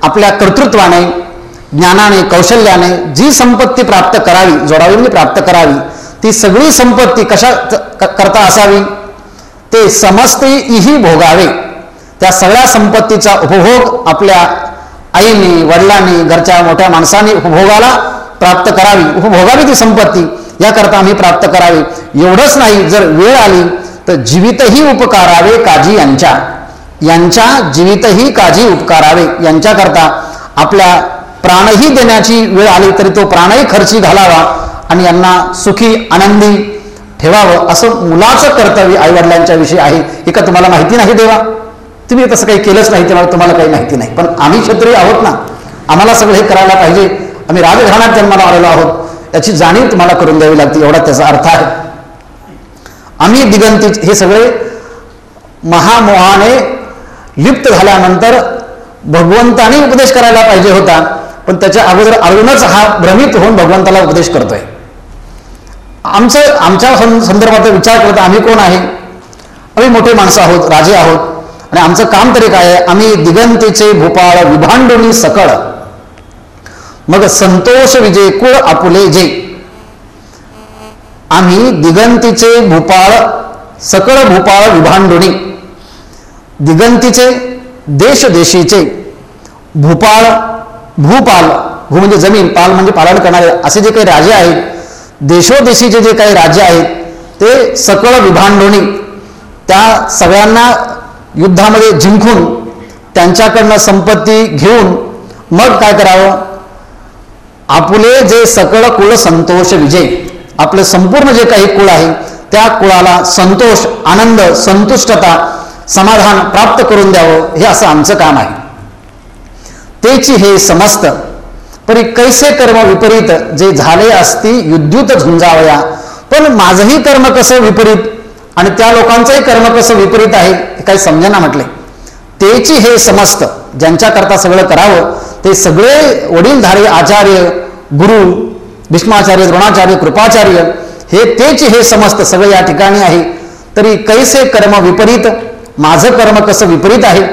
आपल्या कर्तृत्वाने ज्ञानाने कौशल्याने जी संपत्ती प्राप्त करावी जोडावी म्हणजे प्राप्त करावी ती सगळी संपत्ती कशा करता असावी? ते समस्तही भोगावे. त्या सगळ्या संपत्तीचा उपभोग आपल्या आईने वडिलांनी घरच्या मोठ्या माणसांनी उपभोगाला प्राप्त करावी. उपभोगावी ती संपत्ती. याकरता आम्ही प्राप्त करावे. एवढंच नाही जर वेळ आली तर जीवितही उपकारावे काजी यांच्या. यांच्या जीवितही काजी उपकारावे. यांच्याकरता आपल्या प्राणही देण्याची वेळ आली तरी तो प्राणही खर्ची घालावा आणि यांना सुखी आनंदी ठेवावं. असं मुलाचं कर्तव्य आईवडिलांच्या विषयी आहे. हे का तुम्हाला माहिती नाही देवा. तुम्ही तसं काही केलंच नाही तेव्हा तुम्हाला काही माहिती नाही. पण आम्ही क्षत्रिय आहोत ना. आम्हाला सगळं हे करायला पाहिजे. आम्ही राजघराण्यात जन्माला आलेलो आहोत. याची जाणीव तुम्हाला करून द्यावी लागते एवढा त्याचा अर्थ आहे. आम्ही दिगंती हे सगळे महामोहाने लिप्त झाल्यानंतर भगवंताने उपदेश करायला पाहिजे होता पण त्याच्या अगोदर अर्जुनच हा भ्रमित होऊन भगवंताला उपदेश करतोय. आमचं आमच्या संदर्भात विचार करतो आम्ही कोण आहे? आम्ही मोठे माणसं आहोत राजे आहोत आणि आमचं काम तरी काय आहे? आम्ही दिगंतीचे भोपाळ विभांडोनी सकळ. मग संतोष विजय कुळ आपुले जे. आम्ही दिगंतीचे भूपाळ सकळ भूपाळ विभांडोणी. दिगंतीचे देश देशीचे. भूपाळ भूपाल भू म्हणजे जमीन पाल म्हणजे पालन करणारे असे जे काही राजे आहेत देशोदेशीचे जे काही राज्य आहेत ते सकळ विभांडोणी. त्या सगळ्यांना युद्धामध्ये जिंकून त्यांच्याकडनं संपत्ती घेऊन मग काय करावं? आपले जे सकळ कुळ संतोष विजय आपलं संपूर्ण जे काही कुळ आहे त्या कुळाला संतोष आनंद संतुष्टता समाधान प्राप्त करून द्यावं हे असं आमचं काम आहे. तेची हे समस्त परी कैसे कर्म विपरीत जे झाले असती युद्युत झुंजावया पण माझंही कर्म कसं विपरीत आणि त्या लोकांचंही कर्म कसं विपरीत आहे हे काही समजना म्हटले. तेची हे समस्त ज्यांच्याकरता सगळं करावं ते सगळे वडीलधारे आचार्य गुरु भीष्माचार्य द्रोणाचार्य कृपाचार्य हे तेच हे समस्त सगळं या ठिकाणी आहे. तरी कैसे कर्म विपरीत? माझं कर्म कसं विपरीत आहे?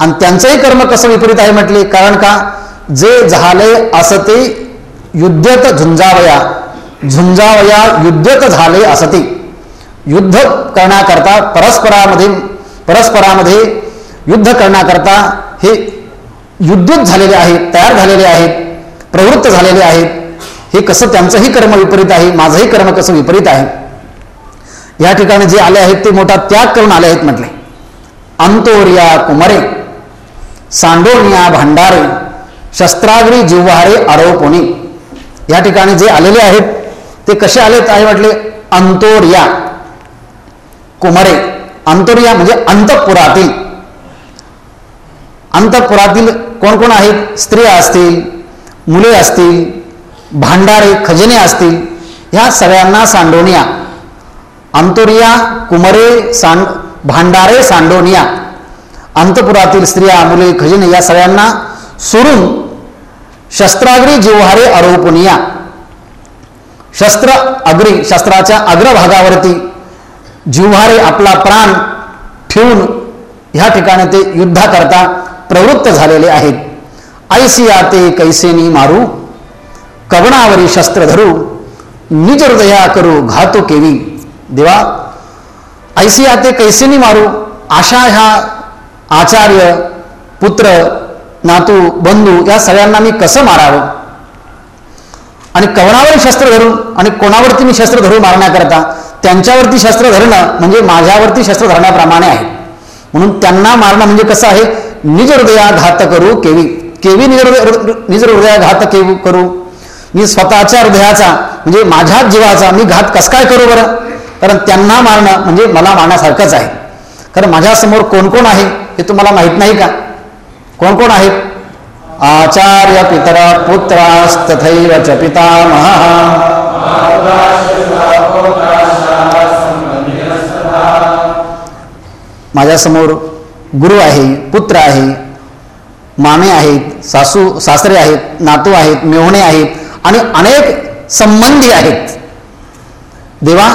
आणि त्यांचंही कर्म कसं विपरीत आहे म्हटले? कारण का? जे झाले असं ते युद्धत झुंजावया. झुंजावया युद्धत झाले असते. युद्ध करण्याकरता परस्परामध्ये परस्परामध्ये युद्ध करण्याकरता हे युद्धच झालेले आहेत तयार झालेले आहेत प्रवृत्त झालेले आहेत. हे कसं त्यांचंही कर्म विपरीत आहे माझंही कर्म कसं विपरीत आहे? या ठिकाणी जे आले आहेत ते मोठा त्याग करून आले आहेत म्हटले. अंतोरिया कुमरे सांडोनिया भांडारे शस्त्राग्री जिव्हारे आरोपोनी या ठिकाणी जे आलेले आहेत ते कसे आलेत आहे म्हटले? अंतोरिया कुमारे. अंतोरिया म्हणजे अंतपुरातील. अंतपुरातील कोण कोण आहेत? स्त्रिया असतील मुले असतील भांडारे खजिने असतील ह्या सगळ्यांना सांडोनिया. अंतोरिया कुमरे सांड भांडारे सांडोनिया. अंतपुरातील स्त्रिया मुले खजिने या सगळ्यांना सोडून शस्त्राग्री जिव्हारे आरोपनिया शस्त्र अग्री शस्त्राच्या अग्रभागावरती जिव्हारे आपला प्राण ठेवून ह्या ठिकाणी ते युद्धाकरता प्रवृत्त झालेले आहेत. ऐसिया ते कैसेनी मारू कवणावरी शस्त्र धरू निज हृदया करू घातो केवी. देवा ऐसिया ते कैसेनी मारू आशा ह्या आचार्य पुत्र नातू बंधू या सगळ्यांना मी कसं मारावं? आणि कवणावर शस्त्र धरून आणि कोणावरती मी शस्त्र धरून मारण्याकरता त्यांच्यावरती शस्त्र धरणं म्हणजे माझ्यावरती शस्त्र धरण्याप्रमाणे आहे. म्हणून त्यांना मारणं म्हणजे कसं आहे? निज हृदया घात करू केवी केवी निज हृदय निज हृदया घात केवी करू? मी स्वतःच्या हृदयाचा म्हणजे माझ्याच जीवाचा मी घात कस काय करू बरं? कारण त्यांना मारणं म्हणजे मला मारण्यासारखंच आहे. कारण माझ्यासमोर कोण कोण आहे हे तुम्हाला माहीत नाही का? कोण कोण आहेत? आचार्य पितर पुत्रास तथैव च पितामह। माझ्यासमोर गुरु आहे पुत्र आहे मामे आहेत सासू सासरे आहेत नातू आहेत मेवणे आहेत आणि अनेक संबंधी आहेत. देवा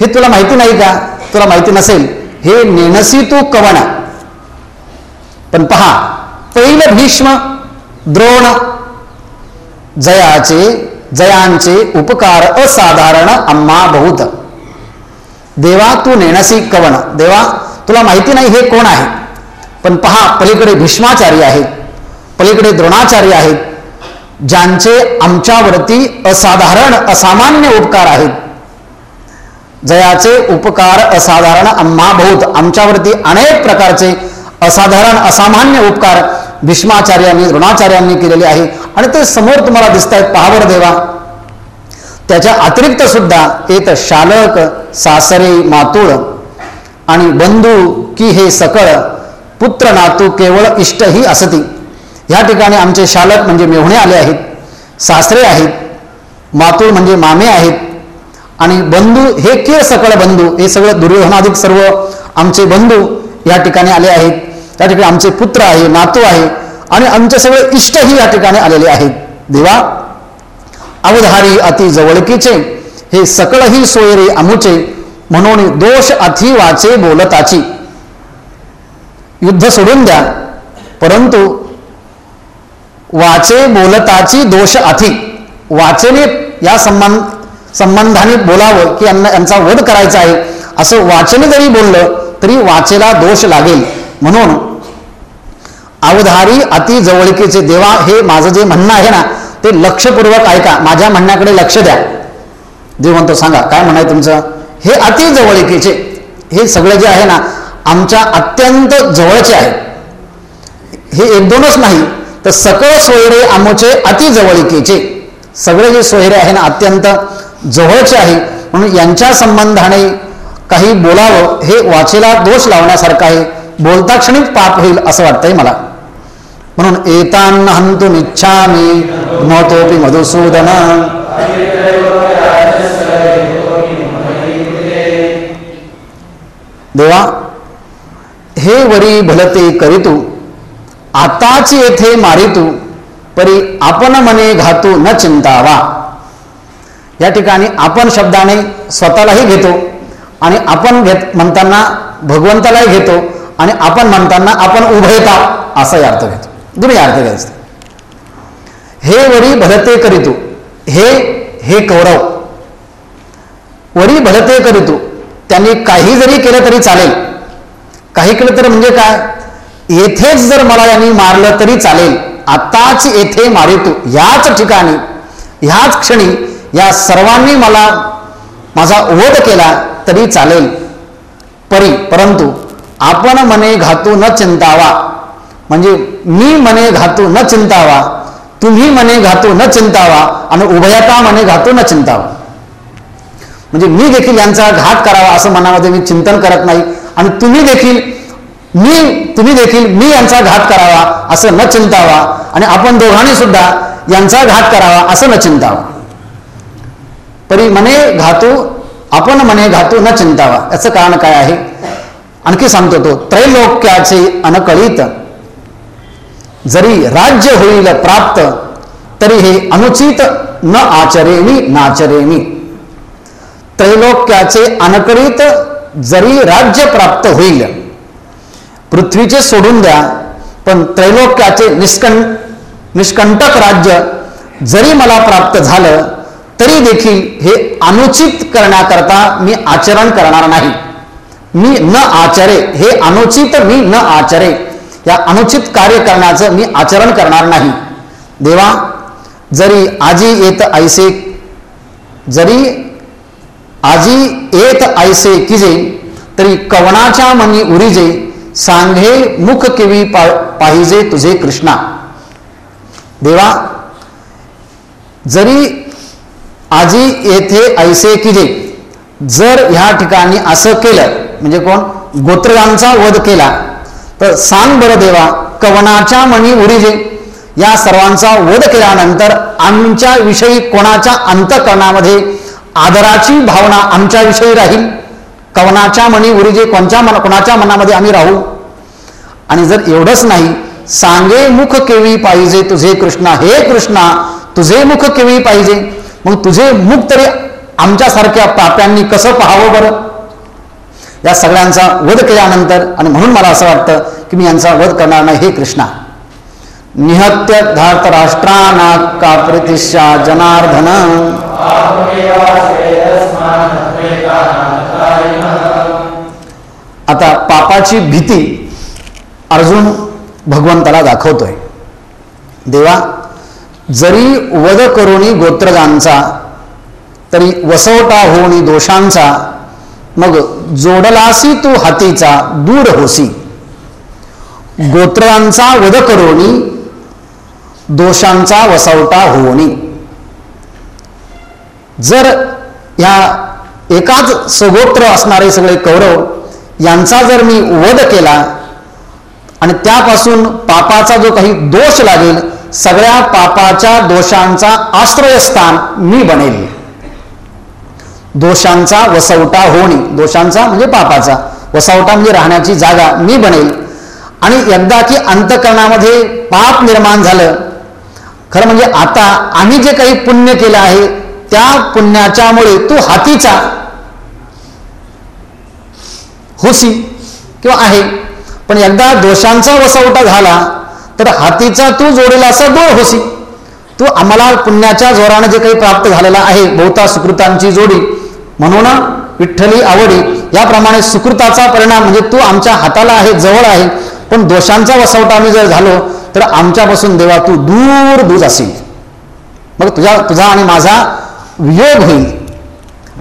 हे तुला माहिती नाही का? तुला माहिती नसेल. हे नेणसी तू कवणा? पण पहा पहिलं भीष्म द्रोण जयाचे जयांचे उपकार असाधारण आम्हा बहुत. देवा तू नेणसी कवण? देवा तुला माहिती नाही हे कोण आहे? पण पहा पलीकडे भीष्माचार्य आहेत पलीकडे द्रोणाचार्य आहेत ज्यांचे आमच्यावरती असाधारण असामान्य उपकार आहेत. जयाचे उपकार असाधारण आम्हा बहुत आमच्यावरती अनेक प्रकारचे असाधारण असामान्य उपकार भीष्माचार्यांनी द्रोणाचार्यांनी केलेले आहे. आणि ते समोर तुम्हाला दिसत आहेत पहावर देवा. त्याच्या अतिरिक्त सुद्धा येत शालक सासरे मातुळ आणि बंधू की हे सकळ पुत्र नातू केवळ इष्ट ही असती. ह्या ठिकाणी आमचे शालक म्हणजे मेहुणे आले आहेत सासरे आहेत मातुळ म्हणजे मामे आहेत आणि बंधू हे के सकळ बंधू हे सगळं दुर्योधनाधिक सर्व आमचे बंधू या ठिकाणी आले आहेत. त्या ठिकाणी आमचे पुत्र आहे नातू आहे आणि आमचे सगळे इष्टही या ठिकाणी आलेले आहेत. देवा अवधारी अति जवळकीचे हे सकळही सोयरे अमुचे म्हणून दोष अथी वाचे बोलताची. युद्ध सोडून द्या. परंतु वाचे बोलताची दोष अथी. वाचेने या संबंध संबंधाने बोलावं की यांना यांचा वध करायचा आहे. असं वाचने जरी बोललं तरी वाचेला दोष लागेल. म्हणून अवधारी अति जवळकीचे देवा हे माझं जे म्हणणं आहे ना ते लक्षपूर्वक ऐका. माझ्या म्हणण्याकडे लक्ष द्या. देव म्हणतो सांगा काय म्हणाय तुमचं? हे अति जवळकीचे. हे सगळं जे आहे ना आमच्या अत्यंत जवळचे आहे. हे एक दोनच नाही तर सकळ सोयरे आमचे अति जवळकीचे. सगळे जे सोयरे आहे ना अत्यंत जवळचे आहे. म्हणून यांच्या संबंधाने काही बोलावं हे वाचेला दोष लावण्यासारखं आहे. बोलता क्षणीच पाप होईल असं वाटतंय मला. म्हणून एतान हंतुम इच्छामी महतोपी मधुसूदन. देवा हे वरी भलते करितू आताच येथे मारितू परी आपण मने घातू न चिंतावा. या ठिकाणी आपण शब्दाने स्वतःलाही घेतो आणि आपण घेत म्हणताना भगवंतालाही घेतो आणि आपण म्हणताना आपण उभयता असाही अर्थ घेतो. दोन्ही अर्थ घ्यायचे. हे वरी भलते करीतू हे हे कौरव वरी भलते करीतू त्यांनी काही जरी केलं तरी चालेल. काही केलं तर म्हणजे काय? येथेच जर मला यांनी मारलं तरी चालेल. आताच येथे मारितो. याच ठिकाणी ह्याच क्षणी या सर्वांनी मला माझा वध केला तरी चालेल. परी परंतु आपण मने घातू न चिंतावा. म्हणजे मी मने घातू न चिंतावा तुम्ही मने घातो न चिंतावा आणि उभयता मने घातो न चिंतावा. म्हणजे मी देखील यांचा घात करावा असं मनामध्ये मी चिंतन करत नाही. आणि तुम्ही देखील मी तुम्ही देखील मी यांचा घात करावा असं न चिंतावा. आणि आपण दोघांनी सुद्धा यांचा घात करावा असं न चिंतावा. तरी मने घातू आपण मने घातू न चिंतावा. याचं कारण काय आहे? आणखी सांगतो तो त्रैलोक्याचे अनकळीत. जरी राज्य होईल प्राप्त तरी हे अनुचित न आचरेमी नाचरेमी. त्रैलोक्याचे अनकळीत जरी राज्य प्राप्त होईल पृथ्वीचे सोडून द्या पण त्रैलोक्याचे निष्कं निष्कंटक राज्य जरी मला प्राप्त झालं तरी देखील हे अनुचित करण्याकरता मी आचरण करणार नाही. मी न आचरे हे अनुचित मी न आचरे या अनुचित कार्य करण्याचं मी आचरण करणार नाही. देवा जरी आजी येत ऐसे जरी आजी येत ऐसे किजे तरी कवनाच्या मनी उरीजे सांगे मुख केवी पा पाहिजे तुझे कृष्णा. देवा जरी आजी येथे ऐसे किजे जर ह्या ठिकाणी असं केलं म्हणजे कोण? गोत्रगांचा वध केला तर सांग बरं देवा कवनाच्या मणी उरीजे या सर्वांचा वध केल्यानंतर आमच्या विषयी कोणाच्या अंतकरणामध्ये आदराची भावना आमच्याविषयी राहील. कवनाच्या मनी उरीजे कोणच्या मन कोणाच्या मनामध्ये आम्ही राहू? आणि जर एवढंच नाही सांगे मुख केवी पाहिजे तुझे कृष्णा. हे कृष्णा तुझे मुख केवी पाहिजे? मग तुझे मुख तरी आमच्यासारख्या पाप्यांनी कसं पाहावं बरं? या सगळ्यांचा वध केल्यानंतर आणि म्हणून मला असं वाटतं की मी यांचा वध करणार नाही हे कृष्णा. निहत्य धार्त राष्ट्राना का प्रतिष्ठा जनार्दन? आता पापाची भीती अर्जुन भगवंताला दाखवतोय. देवा जरी वध करुणी गोत्रगांचा तरी वसवटा होणी दोषांचा मग जोडलासी तू हातीचा दूर होसी. गोत्रांचा वध करोणी दोषांचा वसवटा होणी जर या एकाच सगोत्र असणारे सगळे कौरव यांचा जर मी वध केला आणि त्यापासून पापाचा जो काही दोष लागेल सगळ्या पापाच्या दोषांचा आश्रयस्थान मी बनेल. दोषांचा वसवटा होणे दोषांचा म्हणजे पापाचा वसवटा म्हणजे राहण्याची जागा मी बनेल. आणि एकदा की अंतकरणामध्ये पाप निर्माण झालं खरं म्हणजे आता आम्ही जे काही पुण्य केलं आहे त्या पुण्याच्यामुळे तू हातीचा होसी किंवा आहे. पण एकदा दोषांचा वसवटा झाला तर हातीचा तू जोडेल असा दोळ होसी तू आम्हाला पुण्याच्या जोराने जे काही प्राप्त झालेला आहे बहुता सुकृतांची जोडी म्हणून विठ्ठली आवडी याप्रमाणे सुकृताचा परिणाम म्हणजे तू आमच्या हाताला आहे जवळ आहे. पण दोषांचा वसवटा आम्ही जर झालो तर आमच्यापासून देवा तू दूर दूर असेल. मग तुझा तुझा आणि माझा वियोग होईल.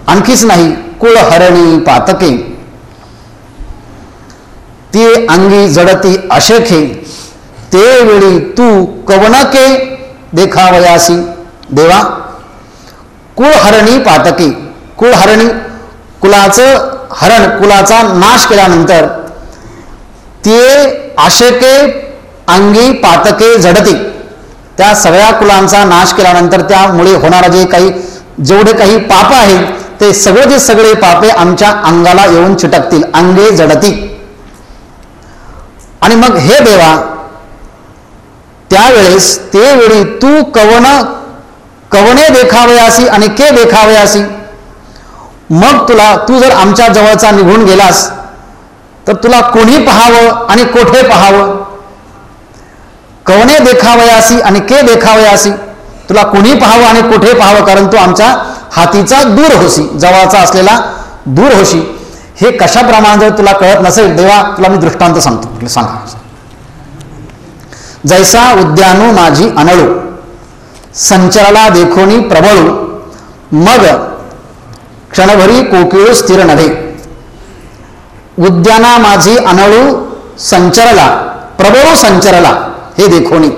आणखीच नाही कुळ हरणी पातके. ते अंगी जडती अशेखे. ते वेळी तू कवनके देखावयासी. देवा कुळहरणी पातके. कुळहरणी कुलाचं हरण कुलाचा नाश केल्यानंतर ते आशेके अंगी पातके झडते त्या सगळ्या कुलांचा नाश केल्यानंतर त्यामुळे होणारा जे काही जेवढे काही पाप आहेत ते सगळे जे सगळे पापे आमच्या अंगाला येऊन चिटकतील अंगे जडतील. आणि मग हे देवा त्यावेळेस ते वेळी तू कवन कवने देखावयासी आणि के देखावयासी? मग तुला तू जर आमच्या जवळचा निघून गेलास तर तुला कोणी पहावं आणि कोठे पहावं? कवने देखावयासी आणि के देखावयासी? तुला कुणी पाहावं आणि कुठे पाहावं कारण तू आमच्या हातीचा दूर होशी जवळचा असलेला दूर होशी. हे कशाप्रमाणे जर तुला कळत नसेल देवा तुला मी दृष्टांत सांगतो. सांगा. जैसा उद्यानो माझी अनळू संचरला देखोनी प्रबळू मग क्षणभरी कोकिळू स्थिर नव्हे उद्याना माझी अनळू संचरला प्रबळू संचरला हे देखोनी.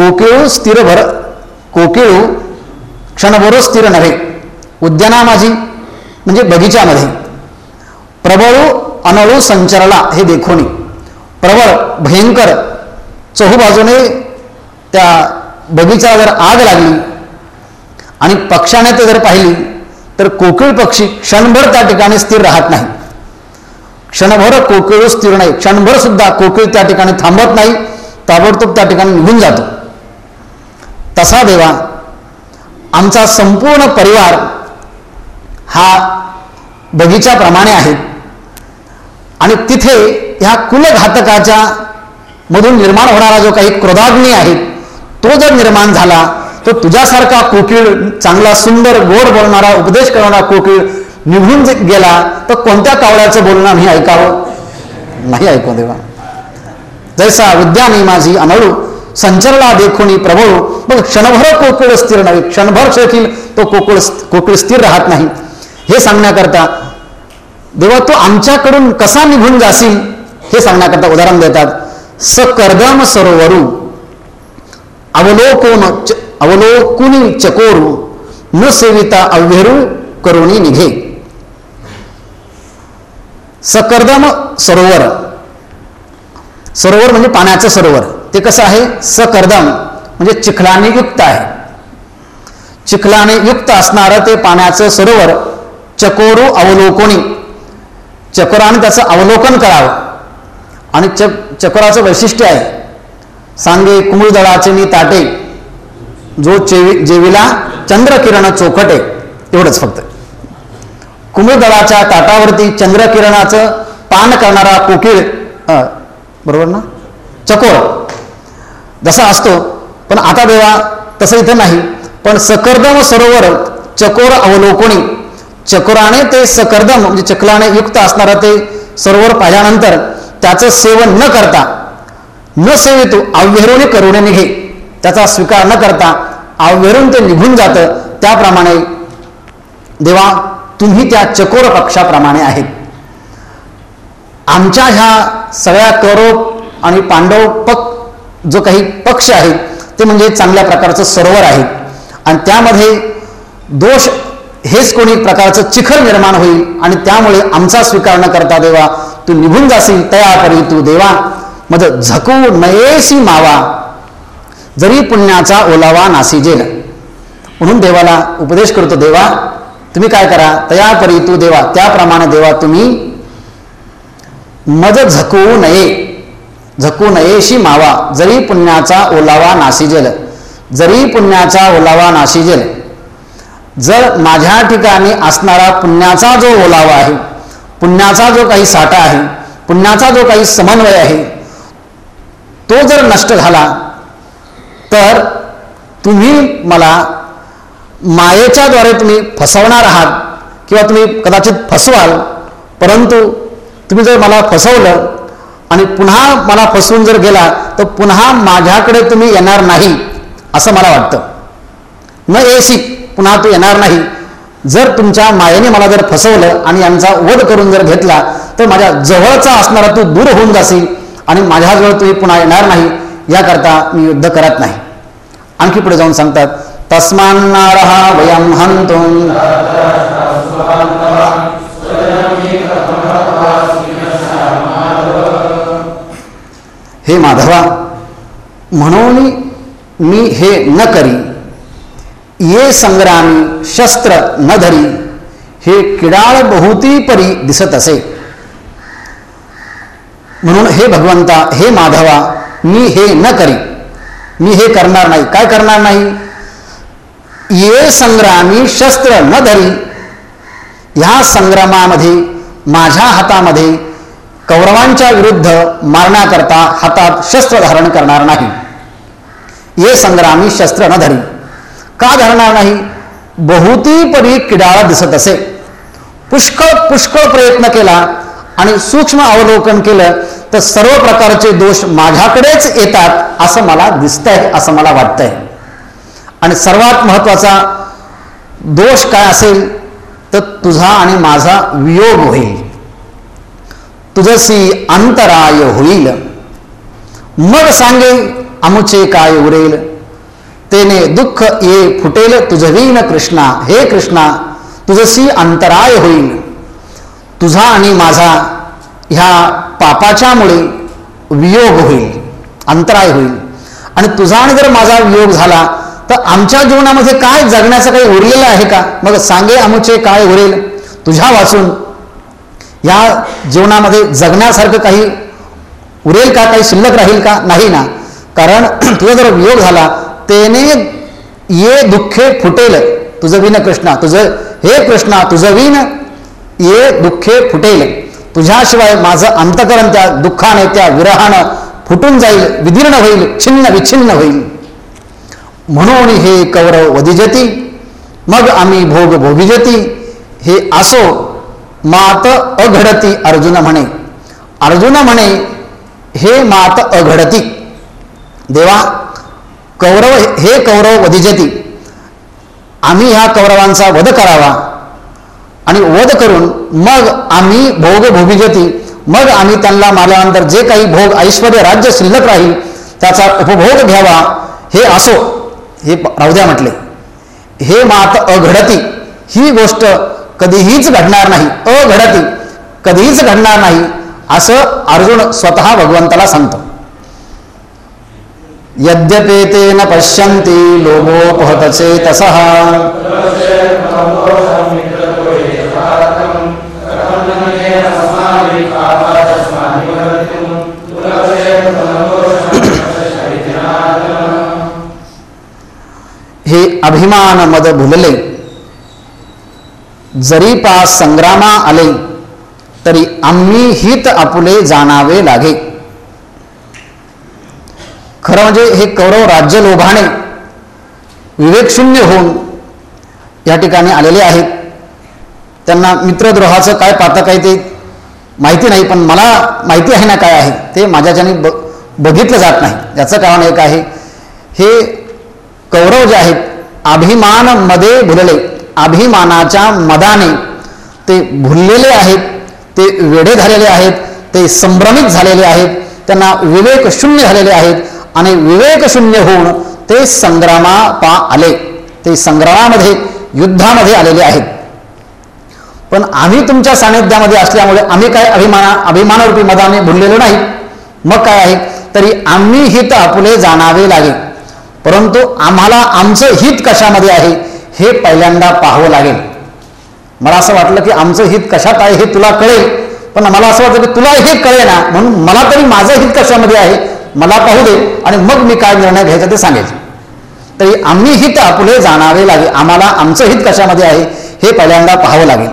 कोकिळू स्थिर भर कोकिळू क्षणभरो स्थिर नव्हे. उद्याना माझी म्हणजे बगीच्यामध्ये. प्रबळू अनळू संचरला हे देखोनी. प्रबळ भयंकर चहूबाजूने त्या बगीचा जर आग लागली आणि पक्षाने ते जर पाहिली तर कोकिळ पक्षी क्षणभर त्या ठिकाणी स्थिर राहत नाही. क्षणभर कोकिळ स्थिर नाही. क्षणभर सुद्धा कोकिळ त्या ठिकाणी थांबत नाही. ताबडतोब त्या ठिकाणी निघून जातो. तसा देवा आमचा संपूर्ण परिवार हा बगीच्याप्रमाणे आहे. आणि तिथे ह्या कुलघातकाच्या मधून निर्माण होणारा जो काही क्रोधाग्नी आहे तो जर निर्माण झाला तो तुझ्यासारखा कोकिळ चांगला सुंदर गोड बोलणारा उपदेश करणारा कोकिळ निघून गेला तर कोणत्या कावळ्याचं बोलणं आम्ही ऐकावं? नाही ऐकू देवा. जैसा उद्यानी माझी अनळू संचरला देखोनी प्रभव मग क्षणभर कोकुळ स्थिर नाही. क्षणभर देखील तो कोकुळ कोकुळ स्थिर राहत नाही. हे सांगण्याकरता देवा तू आमच्याकडून कसा निघून जाशील? हे सांगण्याकरता उदाहरण देतात. सकर्दम सरोवरू. अवलोकन अवलोकुनी चकोरू. न सेविता अव्यरू करुणी निघे. सकर्दम सरोवर. सरोवर म्हणजे पाण्याचं सरोवर. ते कसं आहे? सकर्दम म्हणजे चिखलाने युक्त आहे. चिखलाने युक्त असणारं ते पाण्याचं सरोवर चकोरू अवलोकनी चकोराने त्याचं अवलोकन करावं. आणि च चकोराचं वैशिष्ट्य आहे. सांगे कुमुळदळाचे नि ताटे जो चेवी जेवीला चंद्रकिरण चोखटे एवढंच फक्त. कुमुळदळाच्या ताटावरती चंद्रकिरणाचं पान करणारा कोकिळ बरोबर ना? चकोर. जसा असतो पण आता देवा तसं इथं नाही. पण सकर्दम सरोवर चकोर अवलोकणी. चकोराने ते सकर्दम म्हणजे चकलाने युक्त असणारं ते सरोवर पाहिल्यानंतर त्याचं सेवन न करता न सेवितो अव्यरूने करुणे निघे. त्याचा स्वीकार न करता अव्यरून ते निघून जातं. त्याप्रमाणे देवा तुम्ही त्या चकोर पक्षाप्रमाणे आहेत. आमच्या ह्या सगळ्या कौरव आणि पांडव पक जो काही पक्ष आहेत ते म्हणजे चांगल्या प्रकारचं सरोवर आहे. आणि त्यामध्ये दोष हेच कोणी प्रकारचं चिखल निर्माण होईल आणि त्यामुळे आमचा स्वीकार न करता देवा तू निघून जाशील तयापरी तू देवा. मध झकू नयेसी मावा जरी पुण्याचा ओलावा नासिजेल म्हणून देवाला उपदेश करतो देवा तुम्ही काय करा तया करी तू देवा. त्याप्रमाणे देवा तुम्ही मज झकू नये. झकू नयेशी मावा जरी पुण्याचा ओलावा नाशिजेल जरी पुण्याचा ओलावा नाशिजेल जर माझ्या ठिकाणी असणारा पुण्याचा जो ओलावा आहे पुण्याचा जो काही साठा आहे पुण्याचा जो काही समन्वय आहे तो जर नष्ट झाला तर तुम्ही मला मायेच्याद्वारे तुम्ही फसवणार आहात किंवा तुम्ही कदाचित फसवाल परंतु तुम्ही जर मला फसवलं आणि पुन्हा मला फसवून जर गेला तर पुन्हा माझ्याकडे तुम्ही येणार नाही असं मला वाटतं. न एसी पुन्हा तू येणार नाही. जर तुमच्या मायेने मला जर फसवलं आणि यांचा वध करून जर घेतला तर माझ्या जवळचा असणारा तू दूर होऊन जाशील आणि माझ्याजवळ तुम्ही पुन्हा येणार नाही याकरता मी युद्ध करत नाही. आणखी पुढे जाऊन सांगतात तस्मान्नारहा वयम हंतुम हे माधवा म्हणून मी हे न करी. ये संग्रामी शस्त्र न धरी हे किडाळ बहुती परी दिसत असे. म्हणून हे भगवंता हे माधवा मी हे न करी. मी हे करणार नाही. काय करणार नाही? ये संग्रामी शस्त्र न धरी ह्या संग्रामामध्ये माझ्या हातामध्ये कौरवांच्या विरुद्ध मारण्याकरता हातात शस्त्र धारण करणार नाही. ये संग्रामी शस्त्र न धरी. का धरणार नाही? बहुती परी किडाळा दिसत असे. पुष्कळ पुष्कळ प्रयत्न केला आणि सूक्ष्म अवलोकन केलं तर सर्व प्रकारचे दोष माझ्याकडेच येतात असं मला दिसतंय असं मला वाटतंय. आणि सर्वात महत्त्वाचा दोष काय असेल? तर तुझा आणि माझा वियोग होईल. तुझसी अंतराय होईल. मग सांगे अमुचे काय उरेल? तेने दुःख ये फुटेल तुझवीन कृष्णा हे कृष्णा तुझसी अंतराय होईल. तुझा आणि माझा ह्या पापाच्यामुळे वियोग होईल अंतराय होईल. आणि तुझा आणि जर माझा वियोग झाला तर आमच्या जीवनामध्ये काय जगण्याचं काही उरलेलं आहे का? मग सांगे आमुचे काय उरेल? तुझ्या वाचून या जीवनामध्ये जगण्यासारखं काही उरेल का काही शिल्लक राहील का? नाही ना. कारण तुझा जर वियोग झाला त्याने ये दुःखे फुटेल. तुझं विन कृष्णा तुझं हे कृष्णा तुझं विन ये दुःखे फुटेल. तुझ्याशिवाय माझं अंतकरण त्या दुःखाने त्या विरहानं फुटून जाईल विदीर्ण होईल छिन्न विच्छिन्न होईल. म्हणून हे कौरव वधिजती मग आम्ही भोग भोगिजती. हे असो मात अघडती अर्जुन म्हणे. अर्जुन म्हणे हे मात अघडती. देवा कौरव हे कौरव वधिजती. आम्ही ह्या कौरवांचा वध करावा. आणि वध करून मग आम्ही भोग भोगिजती. मग आम्ही त्यांना मारल्यानंतर जे काही भोग ऐश्वर राज्य शिल्लक राहील त्याचा उपभोग घ्यावा. हे असो. हे राहू द्या म्हटले. हे मात अघडती. ही गोष्ट कधीहीच घडणार नाही अघडती कधीच घडणार नाही असं अर्जुन स्वतः भगवंताला सांगतो. यद्यपेतेन न पश्यन्ति लोभोपहतचे तसः. हे अभिमान मद भुलले. जरी पास संग्रामा आले तरी आम्ही हित आपुले जाणावे लागे. खरं म्हणजे हे कौरव राज्य लोभाने विवेकशून्य होऊन या ठिकाणी आलेले आहेत. त्यांना मित्रद्रोहाचं काय पाहता काय ते माहिती नाही पण मला माहिती आहे ना काय आहे ते माझ्याच्याने ब बघितलं जात नाही. याचं कारण एक आहे हे कौरव जे आहेत अभिमानमध्ये भुलले अभिमानाच्या मदाने ते भुललेले आहेत ते वेढे झालेले आहेत ते संभ्रमित झालेले आहेत त्यांना विवेक शून्य झालेले आहेत आणि विवेक शून्य होऊन ते संग्रामा पा आले. ते संग्रामामध्ये युद्धामध्ये आलेले आहेत. पण आम्ही तुमच्या सानिध्यामध्ये असल्यामुळे आम्ही काय अभिमाना अभिमानरूपी मदाने भुललेलो नाही? मग काय आहे? तरी आम्ही हित आपुले जाणावे लागेल परंतु आम्हाला आमचं हित कशामध्ये आहे? हे पहिल्यांदा पाहावं लागेल. मला असं वाटलं की आमचं हित कशात आहे हे तुला कळेल पण मला असं वाटतं की तुला हे कळे ना म्हणून मला तरी माझं हित कशामध्ये आहे मला पाहू दे आणि मग मी काय निर्णय घ्यायचा ते सांगेल. तरी आम्ही हित आपले जाणावे लागेल आम्हाला आमचं हित कशामध्ये आहे हे पहिल्यांदा पाहावं लागेल.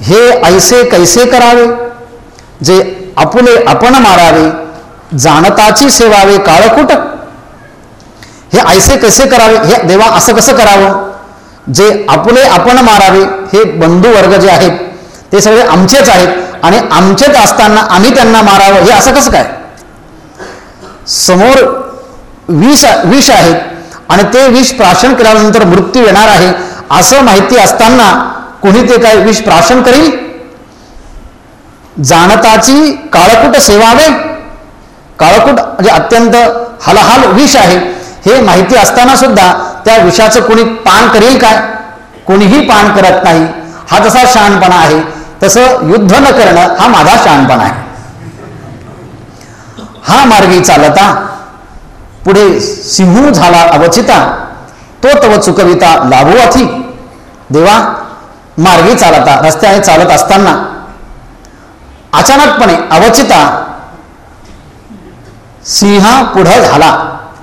हे ऐसे कैसे करावे? जे आपुले आपण मारावे जाणताची सेवावे काळकुट हे ऐसे कसे करावे? हे देवा असं कसं करावं? जे आपले आपण मारावे हे बंधू वर्ग जे आहेत ते सगळे आमचेच आहेत आणि आमचेच असताना आम्ही त्यांना मारावं हे असं कसं काय? समोर विष विष आहेत आणि ते विष प्राशन केल्यानंतर मृत्यू येणार आहे असं माहिती असताना कोणी ते काय विष प्राशन करील? जाणताची काळकूट सेवावे? काळकूट म्हणजे अत्यंत हलहाल विष आहे हे माहिती असताना सुद्धा त्या विषाचं कोणी पान करेल काय? कोणीही पान करत नाही. हा जसा शहाणपणा आहे तसं युद्ध न करणं हा माझा शहाणपणा आहे. हा मार्गी चालता पुढे सिंहू झाला अवचिता तो तव चुकविता लाभू अथी. देवा मार्गी चालता रस्त्याने चालत असताना अचानकपणे अवचिता सिंह पुढं झाला.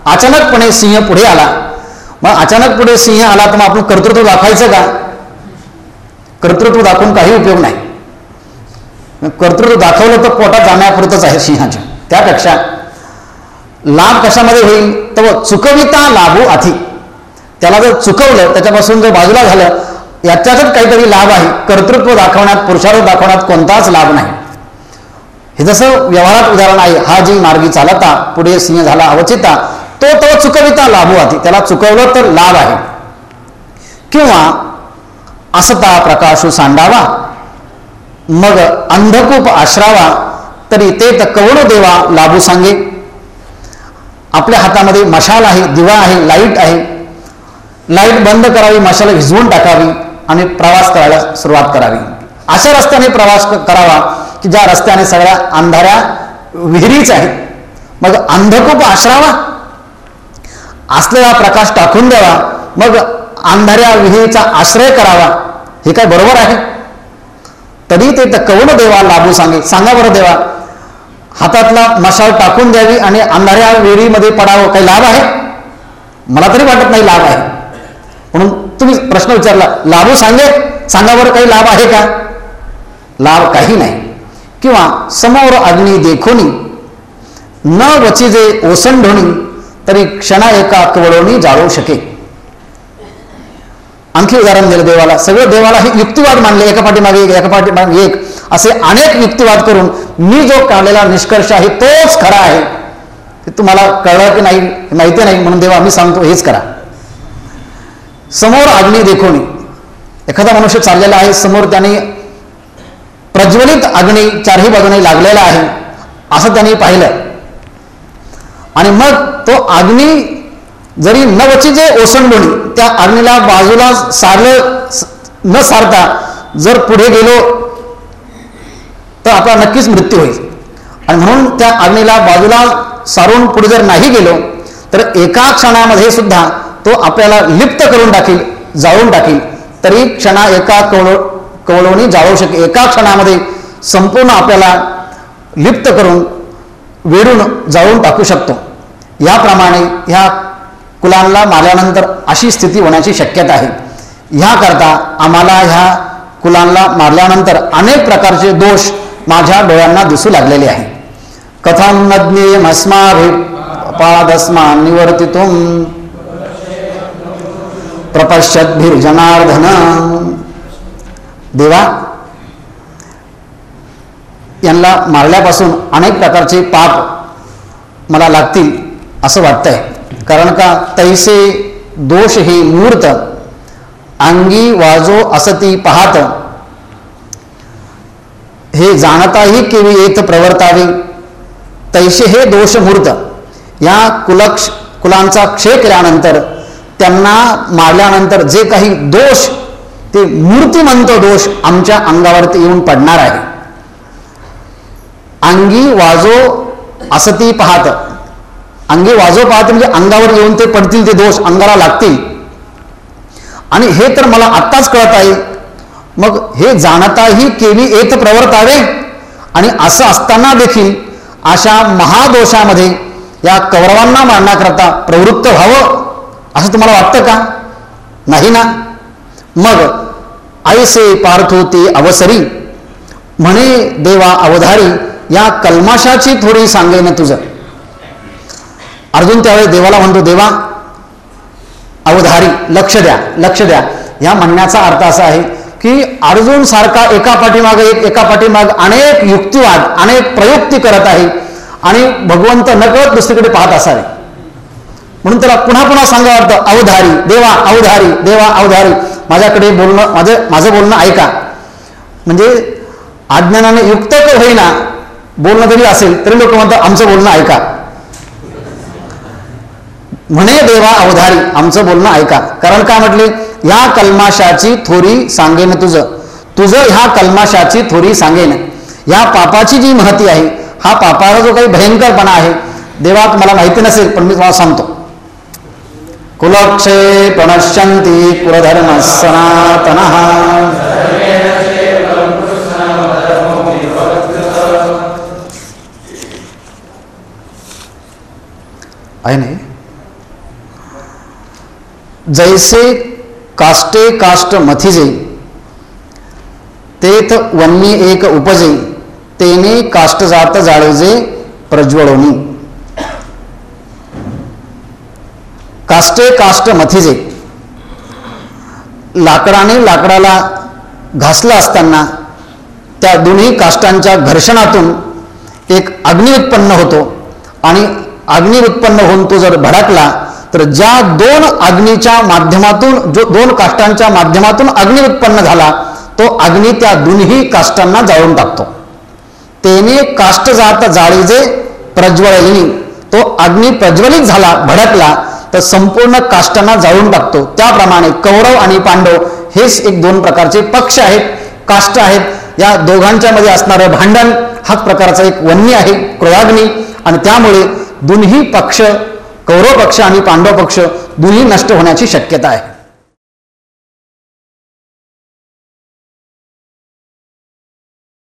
अचानकपणे सिंह पुढे आला. मग अचानक पुढे सिंह आला तर मग आपण कर्तृत्व दाखवायचं का? कर्तृत्व दाखवून काही उपयोग नाही. कर्तृत्व दाखवलं तर पोटात जाण्यापुरतच आहे सिंहाच्या त्यापेक्षा लाभ कशामध्ये होईल? तर चुकविता लाभू आधी. त्याला जर चुकवलं त्याच्यापासून जर बाजूला झालं याच्यातच काहीतरी लाभ आहे. कर्तृत्व दाखवण्यात पुरुषार्थ दाखवण्यात कोणताच लाभ नाही. हे जसं व्यवहारात उदाहरण आहे हा जी मार्गी चालता पुढे सिंह झाला अवचिता तो तो चुकविता लाभू आधी. त्याला चुकवलं तर लाभ आहे. किंवा असता प्रकाशू सांडावा. मग अंधकूप आश्रावा तरी ते तर कवण देवा लाभू सांगे. आपल्या हातामध्ये मशाल आहे दिवा आहे लाइट आहे. लाइट बंद करावी मशाला भिजवून टाकावी आणि प्रवास करायला सुरुवात करावी. अशा रस्त्याने प्रवास करावा की ज्या रस्त्याने सगळ्या अंधाऱ्या विहिरीच आहेत. मग अंधकूप आश्रावा. असलेला प्रकाश टाकून द्यावा. मग अंधाऱ्या विहिरीचा आश्रय करावा. हे काय बरोबर आहे? तरी ते कवण देवा लाभू सांगे सांगा बरं देवा हातातला मशाल टाकून द्यावी आणि अंधाऱ्या विहिरीमध्ये पडावं काही लाभ आहे? मला तरी वाटत नाही लाभ आहे. म्हणून तुम्ही प्रश्न विचारला लाभू सांगे सांगा बरं काही लाभ आहे का? लाभ काही नाही. किंवा समोर अग्नी देखोनी न वचिजे ओसंढोणी तरी क्षणा एका कवळोनी जाळवू शके आणखी उदाहरण दिलं देवाला. सगळं देवाला हे युक्तिवाद मानले एका पाठीमागे एक एका पाठीमागे एक असे अनेक युक्तिवाद करून मी जो काढलेला निष्कर्ष आहे तोच खरा आहे. ते तुम्हाला कळलं की नाही माहिती नाही म्हणून देवा मी सांगतो हेच करा. समोर अग्नी देखोनी. एखादा मनुष्य चाललेला आहे समोर त्याने प्रज्वलित अग्नी चारही बाजूने लागलेला आहे असं त्यांनी पाहिलं. आणि मग तो अग्नी जरी न जे ओसंडोणी त्या अग्नीला बाजूला सारलं न सारता जर पुढे गेलो तर आपला नक्कीच मृत्यू होईल. आणि म्हणून त्या अग्नीला बाजूला सारून पुढे जर नाही गेलो तर एका क्षणामध्ये सुद्धा तो आपल्याला लिप्त करून टाकील जाळून टाकील. तरी क्षणा एका कवळ कवळवणी जाळू शकेल. एका क्षणामध्ये संपूर्ण आपल्याला लिप्त करून वेढून जाळून टाकू शकतो. याप्रमाणे ह्या कुलांना मारल्यानंतर अशी स्थिती होण्याची शक्यता आहे. ह्याकरता आम्हाला ह्या कुलांना मारल्यानंतर अनेक प्रकारचे दोष माझ्या डोळ्यांना दिसू लागलेले आहे. कथम नज्ञेयमस्माभिपादस्मा निवर्तितुम जनार्दन देवा यांना मारल्यापासून अनेक प्रकारचे पाप मला लागतील असं वाटतंय. कारण का तैसे दोष हे मूर्त अंगी वाजो असती पाहत. हे जाणताही केवी येत प्रवर्तावे. तैसे हे दोष मूर्त. या कुलक्ष कुलांचा क्षय केल्यानंतर त्यांना मारल्यानंतर जे काही दोष ते मूर्तिमंत दोष आमच्या अंगावरती येऊन पडणार आहे. अंगी वाजो असती पाहत. अंगी वाजो पाहत म्हणजे अंगावर येऊन ते पडतील ते दोष अंगाला लागतील. आणि हे तर मला आत्ताच कळत आहे. मग हे जाणताही केली येत प्रवर्तावे. आणि असं असताना देखील अशा महादोषामध्ये या कौरवांना मारण्याकरता प्रवृत्त व्हावं असं तुम्हाला वाटतं का? नाही ना? मग ऐसे पार्थोती अवसरी. म्हणे देवा अवधारी या कलमाशाची थोडी सांगेन तुझं. अर्जुन त्यावेळी देवाला म्हणतो देवा अवधारी लक्ष द्या लक्ष द्या. या म्हणण्याचा अर्थ असा आहे की अर्जुन सारखा एका पाठीमागे एक एका पाठीमाग अनेक युक्तिवाद अनेक प्रयुक्ती करत आहे आणि भगवंत नकळत दुसरीकडे पाहत असावे. म्हणून त्याला पुन्हा पुन्हा सांगा वाटतं अवधारी देवा अवधारी देवा अवधारी. माझ्याकडे बोलणं माझं माझं बोलणं ऐका. म्हणजे अज्ञानाने युक्त होईना बोलणं जरी असेल तरी लोक म्हणतात आमचं बोलणं ऐका. म्हणे देवा अवधारी आमचं बोलणं ऐका. कारण काय म्हटले? ह्या कलमाशाची थोरी सांगेन तुझं. तुझं ह्या कलमाशाची थोरी सांगेन. या पापाची जी महती आहे हा पापाचा जो काही भयंकरपणा आहे देवा तुम्हाला माहिती नसेल पण मी तुम्हाला सांगतो. कुलक्षे प्रणश्यंती कुलधर्म सनातन। आहे नाही? जैसे काष्टे काष्ट मथिजे तेथ वन्नी एक उपजे तेने काष्ट जात जाळेजे प्रज्वळोनी काष्टे काष्ट मथिजे लाकडाने लाकडाला घासलं असताना त्या दोन्ही काष्टांच्या घर्षणातून एक अग्नी उत्पन्न होतो आणि अग्नी उत्पन्न होऊन तो जर भडकला तर ज्या दोन अग्नीच्या माध्यमातून जो दोन काष्टांच्या माध्यमातून अग्नी उत्पन्न झाला तो अग्नी त्या दोन्ही काष्टांना जाळून टाकतो. तेने काष्ट जात जाळीजे प्रज्वलिनी तो अग्नी प्रज्वलित झाला भडकला तर संपूर्ण काष्टांना जाळून टाकतो. त्याप्रमाणे कौरव आणि पांडव हेच एक दोन प्रकारचे पक्ष आहेत काष्ट आहेत. या दोघांच्या मध्ये असणारं भांडण हा प्रकारचा एक वन्य आहे क्रोधाग्नी. आणि त्यामुळे दोन्ही पक्ष कौरव पक्ष आणि पांडव पक्ष दोन्ही नष्ट होण्याची शक्यता आहे.